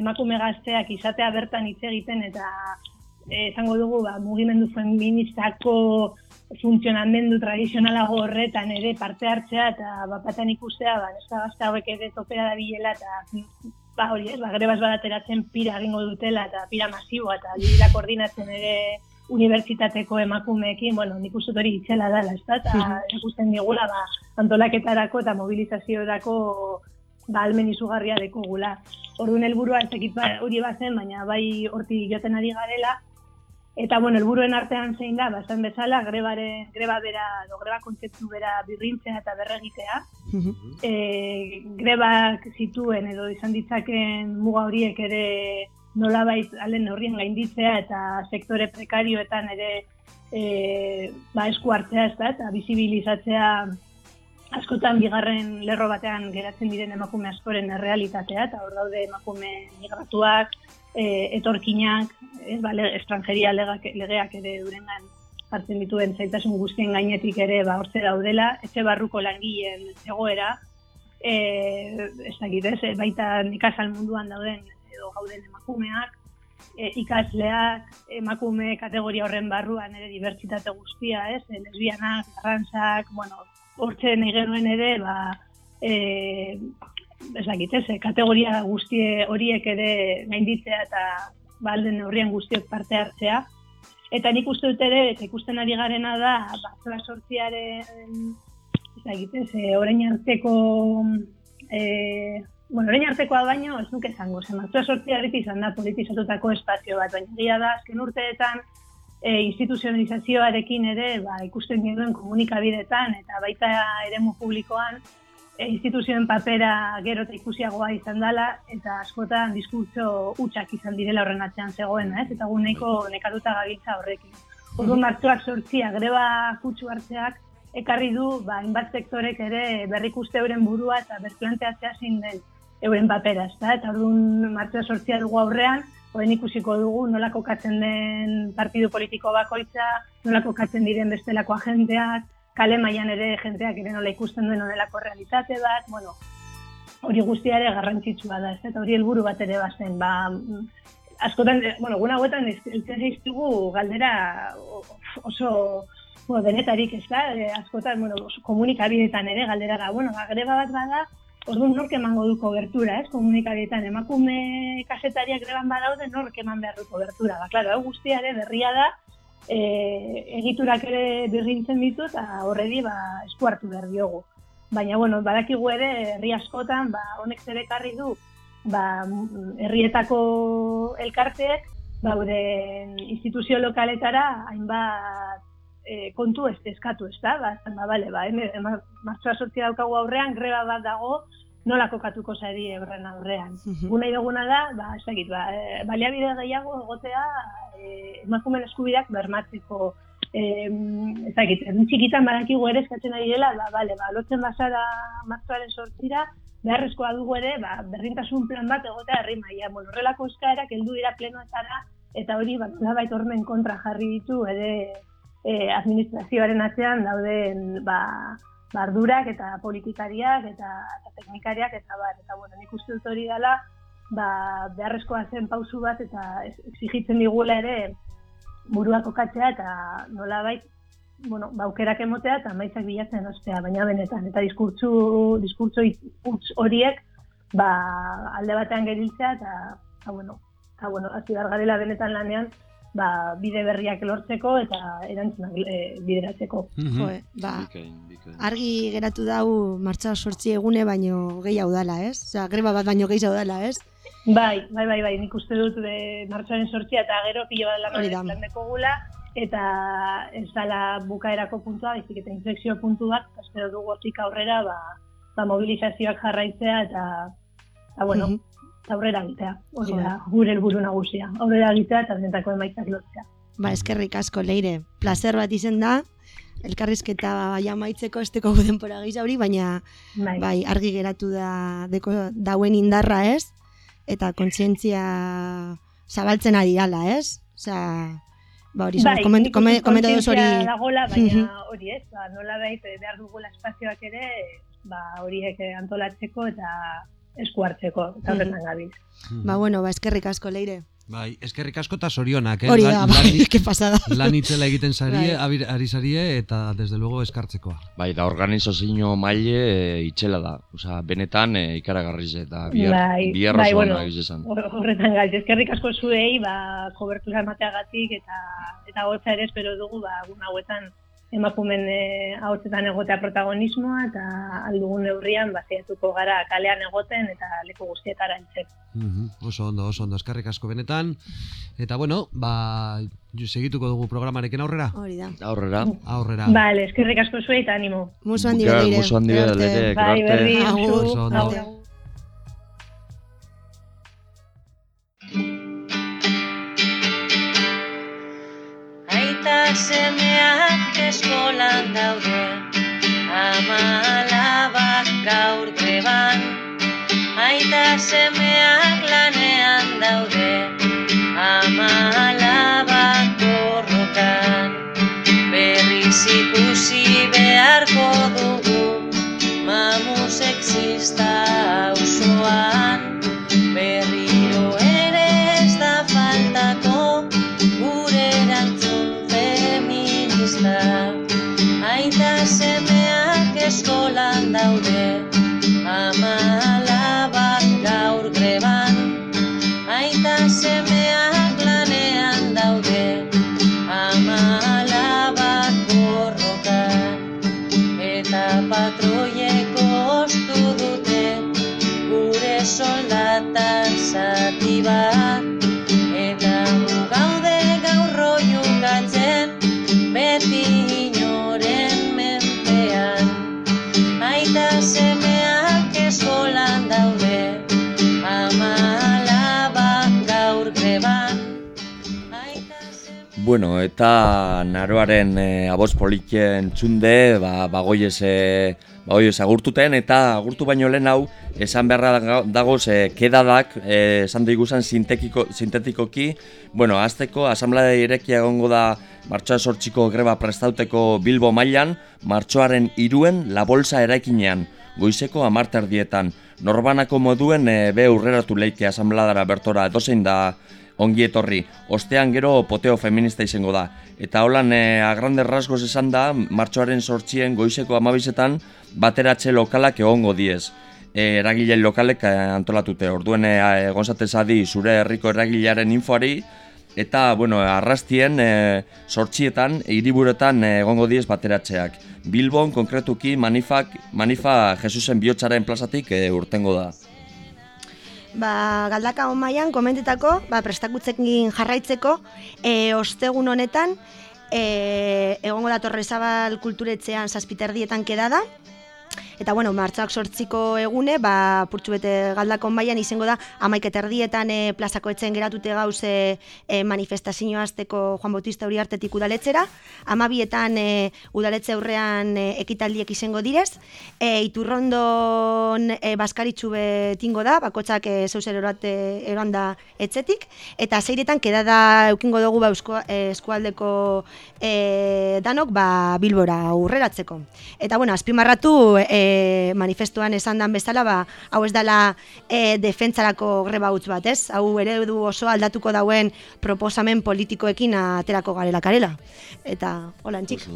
emakume gazteak izatea bertan hitz egiten eta esango dugu ba, mugimendu feministako funtzionamendu tradizionalago horretan ere parte hartzea eta bapatan ikustea, ba, neska gazte hauek ere topera da bilela eta ba, hori ez, ba, grebaz badateratzen pira egingo dutela eta pira masiboa eta dira koordinatzen ere unibertsitateko emakumeekin, bueno, nik uste hori itxela dela, ez da, eta ikusten digula, ba, antolaketarako eta mobilizaziorako ba, almen izugarria dekogula. Orduan helburua ez ekit ba, hori bazen, baina bai horti joten ari garela, Eta, bueno, helburuen artean zein da, bazen bezala, grebaren, greba bera, do, greba kontzeptu bera birrintzea eta berregitea. e, grebak zituen edo izan ditzaken muga horiek ere nolabait alen horrien gainditzea eta sektore prekarioetan ere e, ba, esku hartzea ez da, eta bizibilizatzea askotan bigarren lerro batean geratzen diren emakume askoren errealitatea, eta hor daude emakume migratuak, e, etorkinak, ez, ba, estrangeria legak, legeak ere durengan hartzen dituen zaitasun guztien gainetik ere ba hortze daudela, etxe barruko langileen egoera, e, ez dakit ez, baita nikazal munduan dauden edo gauden emakumeak, e, ikasleak, emakume kategoria horren barruan ere dibertsitate guztia, ez, lesbianak, garrantzak, bueno, hortze nahi genuen ere, ba, e, ez dakit, ez, kategoria guztie horiek ere gainditzea eta balden horrian guztiok parte hartzea. Eta nik uste dut ere, eta ikusten ari garena da, bat sortziaren, ez dakit, ez, orain arteko, e, bueno, orain artekoa baino, ez nuke zango, zen, bat sortziarik izan da politizatutako espazio bat, baina gira da, azken urteetan, e, instituzionalizazioarekin ere ba, ikusten genuen komunikabidetan eta baita eremu publikoan instituzioen papera gero eta ikusiagoa izan dela eta askotan diskurtso utxak izan direla horren atzean zegoen, ez? eta guneko nekatuta gabiltza horrekin. Mhm. martxoak sortzia, greba kutsu hartzeak, ekarri du, ba, inbat sektorek ere berrikuste euren burua eta berplanteatzea zein den euren papera, ez da? Eta orduan martxoak sortzia dugu aurrean, Oen ikusiko dugu nola kokatzen den partidu politiko bakoitza, nola kokatzen diren bestelako agenteak, kale mailan ere jenteak ere nola ikusten duen onelako realitate bat, bueno, hori guztia ere garrantzitsua da, ez eta hori helburu bat ere bazen, ba, askotan, bueno, guna hauetan eltzen zaiztugu galdera oso bueno, denetarik ez da, e, askotan, bueno, komunikabidetan ere galdera da, bueno, ba, greba bat bada, Orduan nork emango du kobertura, ez? Komunikabietan emakume kasetariak greban badaude nork eman behar du kobertura. Ba, claro, hau guztiare berria da, e, egiturak ere birrintzen ditu eta horredi ba, esku hartu behar diogu. Baina, bueno, badakigu ere, herri askotan, ba, honek zere karri du, ba, herrietako elkarteek, ba, instituzio lokaletara, hainbat e, kontu ez eskatu ez da, ba, ba, bale, ba, ema, martxoa sortzia daukagu aurrean, greba bat dago, nola kokatuko zari horren aurrean. Guna iduguna da, ba, ez dakit, ba, e, baliabide gehiago egotea e, emakumen eskubideak bermatzeko e, ez dakit, txikitan badakigu ere eskatzen ari dela, ba, bale, ba, lotzen basara martxoaren sortzira, beharrezkoa dugu ere, ba, berdintasun plan bat egotea herri maia. Bueno, horrelako eskaerak heldu dira plenoetara, eta hori, ba, nolabait hormen kontra jarri ditu, ere, e, administrazioaren atzean dauden ba, bardurak eta politikariak eta, eta teknikariak eta bar. Eta bueno, nik uste dut hori dela ba, beharrezkoa zen pausu bat eta exigitzen digula ere burua kokatzea eta nola bait bueno, ba, aukerak emotea eta maitzak bilatzen ostea, baina benetan, eta diskurtzu, diskurtzo hitz horiek, ba, alde batean geriltzea, eta, eta bueno, eta, bueno, hasi garela benetan lanean, ba, bide berriak lortzeko eta erantzunak e, bideratzeko. Jo, ba, argi geratu dau martxa sortzi egune baino gehiago dala, ez? Osea, greba bat baino gehiago dala, ez? Bai, bai, bai, bai, nik uste dut de martxoaren sortzia eta gero pilo bat lan gula, eta ez dala bukaerako puntua, baizik eta inflexio puntu bat, espero dugu hortik aurrera, ba, ba mobilizazioak jarraitzea eta, eta bueno, mm -hmm. Aurrera egitea, hori da, gure helburu nagusia, aurrera egitea eta benetako emaitzak lotzea. Ba, eskerrik asko, leire, placer bat izen da, elkarrizketa bai amaitzeko esteko denpora gisa hori, baina bai. bai. argi geratu da deko dauen indarra, ez? eta kontzientzia zabaltzen ari gala, ez? Osea, ba hori, bai, komentu hori... dagoela, baina hori ez, ba, nola behit behar dugula espazioak ere, ba horiek antolatzeko eta eskuartzeko, eta horretan gabiz. Ba bueno, ba eskerrik asko leire. Bai, eskerrik asko eta sorionak, eh? Hori da, bai, que pasada. Lan itzela egiten zarie, bai. ari zarie, eta desde luego eskartzekoa. Bai, da organizazio maile e, itxela da. Osa, benetan e, ikaragarriz eta bihar, bai, bihar bai, bueno, Horretan gaiz, eskerrik asko zuei, ba, kobertura emateagatik, eta eta gotza ere espero dugu, ba, guna hauetan, emakumen e, ahotsetan egotea protagonismoa eta aldugun neurrian baziatuko gara kalean egoten eta leku guztietara entzen. Mm Oso ondo, oso ondo, eskarrik asko benetan. Eta bueno, ba, segituko dugu programarekin aurrera? Hori da. Aurrera. Aurrera. Vale, eskerrik asko zuei eta animo. Musu handi bedire. Musu handi bedire. Bai, berri. Oso ondo. Semeak eskolan daude. Ama alabak gaur greban Aita semeak lanean daude. Ama alabak Bueno, eta naroaren e, aboz politien txunde, ba, bagoiez, e, bagoiez agurtuten, eta agurtu baino lehen hau, esan beharra dagoz, e, kedadak, e, esan diguzan sintetikoki, bueno, azteko, asamblea irekia egongo da martxoa sortxiko greba prestauteko Bilbo mailan, martxoaren iruen la bolsa eraikinean, goizeko amarterdietan. Norbanako moduen e, be urreratu leike asambladara bertora edozein da ongi etorri. Ostean gero poteo feminista izango da. Eta holan e, agrande rasgoz esan da, martxoaren sortxien goizeko amabizetan bateratxe lokalak egongo diez. E, eragileen lokalek e, antolatute. Orduen e, gonzatez adi zure herriko eragilearen infoari, eta bueno, arrastien e, sortxietan, hiriburetan e, egongo diez bateratzeak. Bilbon konkretuki manifak, manifa Jesusen bihotzaren plazatik e, urtengo da. Ba, galdaka hon maian, komentetako, ba, prestakutzekin jarraitzeko, e, ostegun honetan, e, egongo da Torrezabal kulturetzean zazpiterdietan kedada, Eta bueno, martzak sortziko egune, ba, purtsu bete galdakon baian izango da, amaik eterdietan e, plazako etzen geratute gauze e, manifestazio azteko Juan Bautista hori hartetik udaletzera, amabietan e, udaletze aurrean e, ekitaldiek izango direz, e, iturrondon e, baskaritxu betingo da, bakotxak e, zeuser erorate eranda etzetik, eta zeiretan kedada eukingo dugu ba, eskualdeko e, danok ba, bilbora urreratzeko. Eta bueno, azpimarratu, e, e, manifestuan esan dan bezala, ba, hau ez dela e, defentzarako greba utz bat, ez? Hau eredu oso aldatuko dauen proposamen politikoekin aterako garela karela. Eta, hola, antxik.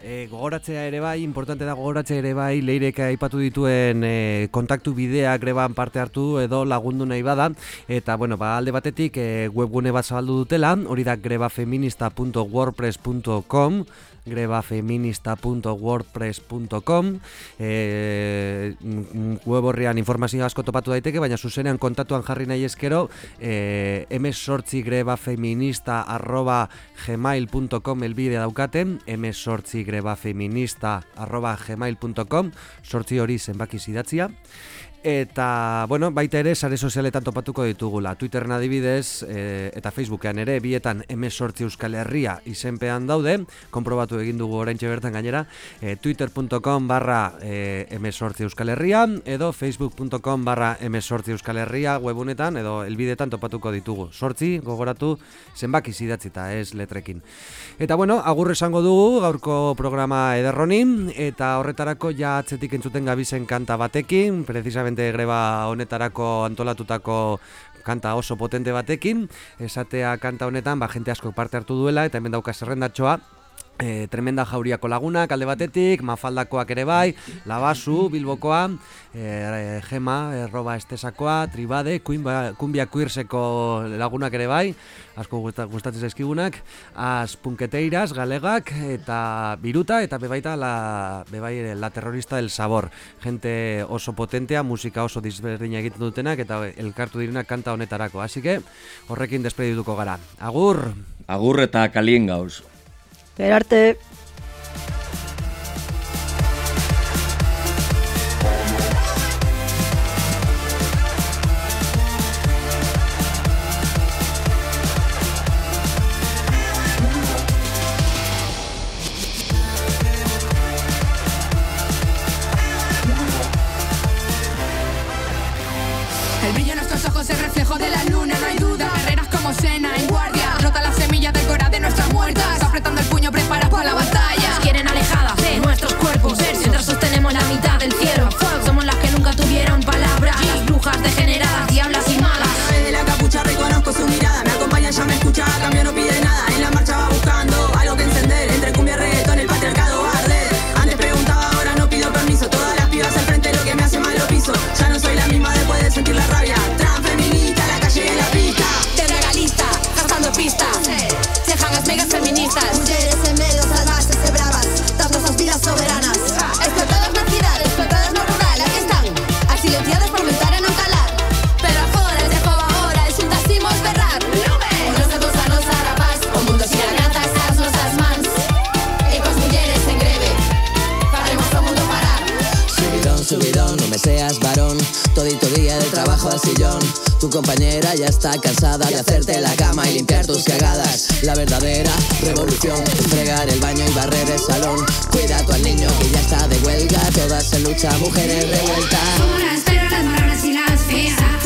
E, gogoratzea ere bai, importante da gogoratzea ere bai, leirek aipatu dituen e, kontaktu bidea greban parte hartu edo lagundu nahi bada. Eta, bueno, ba, alde batetik e, webgune bat zabaldu dutela, hori da grebafeminista.wordpress.com grebafeminista.wordpress.com e, web horrean informazio asko topatu daiteke, baina zuzenean kontatuan jarri nahi eskero e, m grebafeminista arroba gmail.com elbide daukaten m grebafeminista arroba gmail.com sortzi hori zenbaki zidatzia Eta, bueno, baita ere, sare sozialetan topatuko ditugula. Twitterren adibidez, e, eta Facebookean ere, bietan M8 Euskal Herria izenpean daude, konprobatu egin dugu oraintxe bertan gainera, e, twitter.com barra e, M8 Euskal Herria, edo facebook.com barra M8 Euskal Herria webunetan, edo elbidetan topatuko ditugu. Sortzi, gogoratu, zenbak izidatzita, ez letrekin. Eta, bueno, agur esango dugu, gaurko programa ederronin, eta horretarako ja atzetik entzuten gabizen kanta batekin, precisamente greba honetarako antolatutako kanta oso potente batekin, esatea kanta honetan, ba, jente asko parte hartu duela, eta hemen dauka zerrendatxoa, e, tremenda jauriako lagunak alde batetik, mafaldakoak ere bai, labasu, bilbokoa, e, gema, erroba estesakoa, tribade, kumbia, kumbia kuirseko lagunak ere bai, asko gustatzen zaizkigunak, az punketeiras, galegak, eta biruta, eta bebaita la, bebai, la terrorista del sabor. Gente oso potentea, musika oso disberdina egiten dutenak, eta elkartu direnak kanta honetarako. Así que, horrekin despedituko gara. Agur! Agur eta kalien gauz. Gero Compañera ya está cansada de hacerte la cama y limpiar tus cagadas. La verdadera revolución fregar el baño y barrer el salón. Cuida tu al niño que ya está de huelga. Todas en lucha, mujeres revueltas. Las marronas y las feas.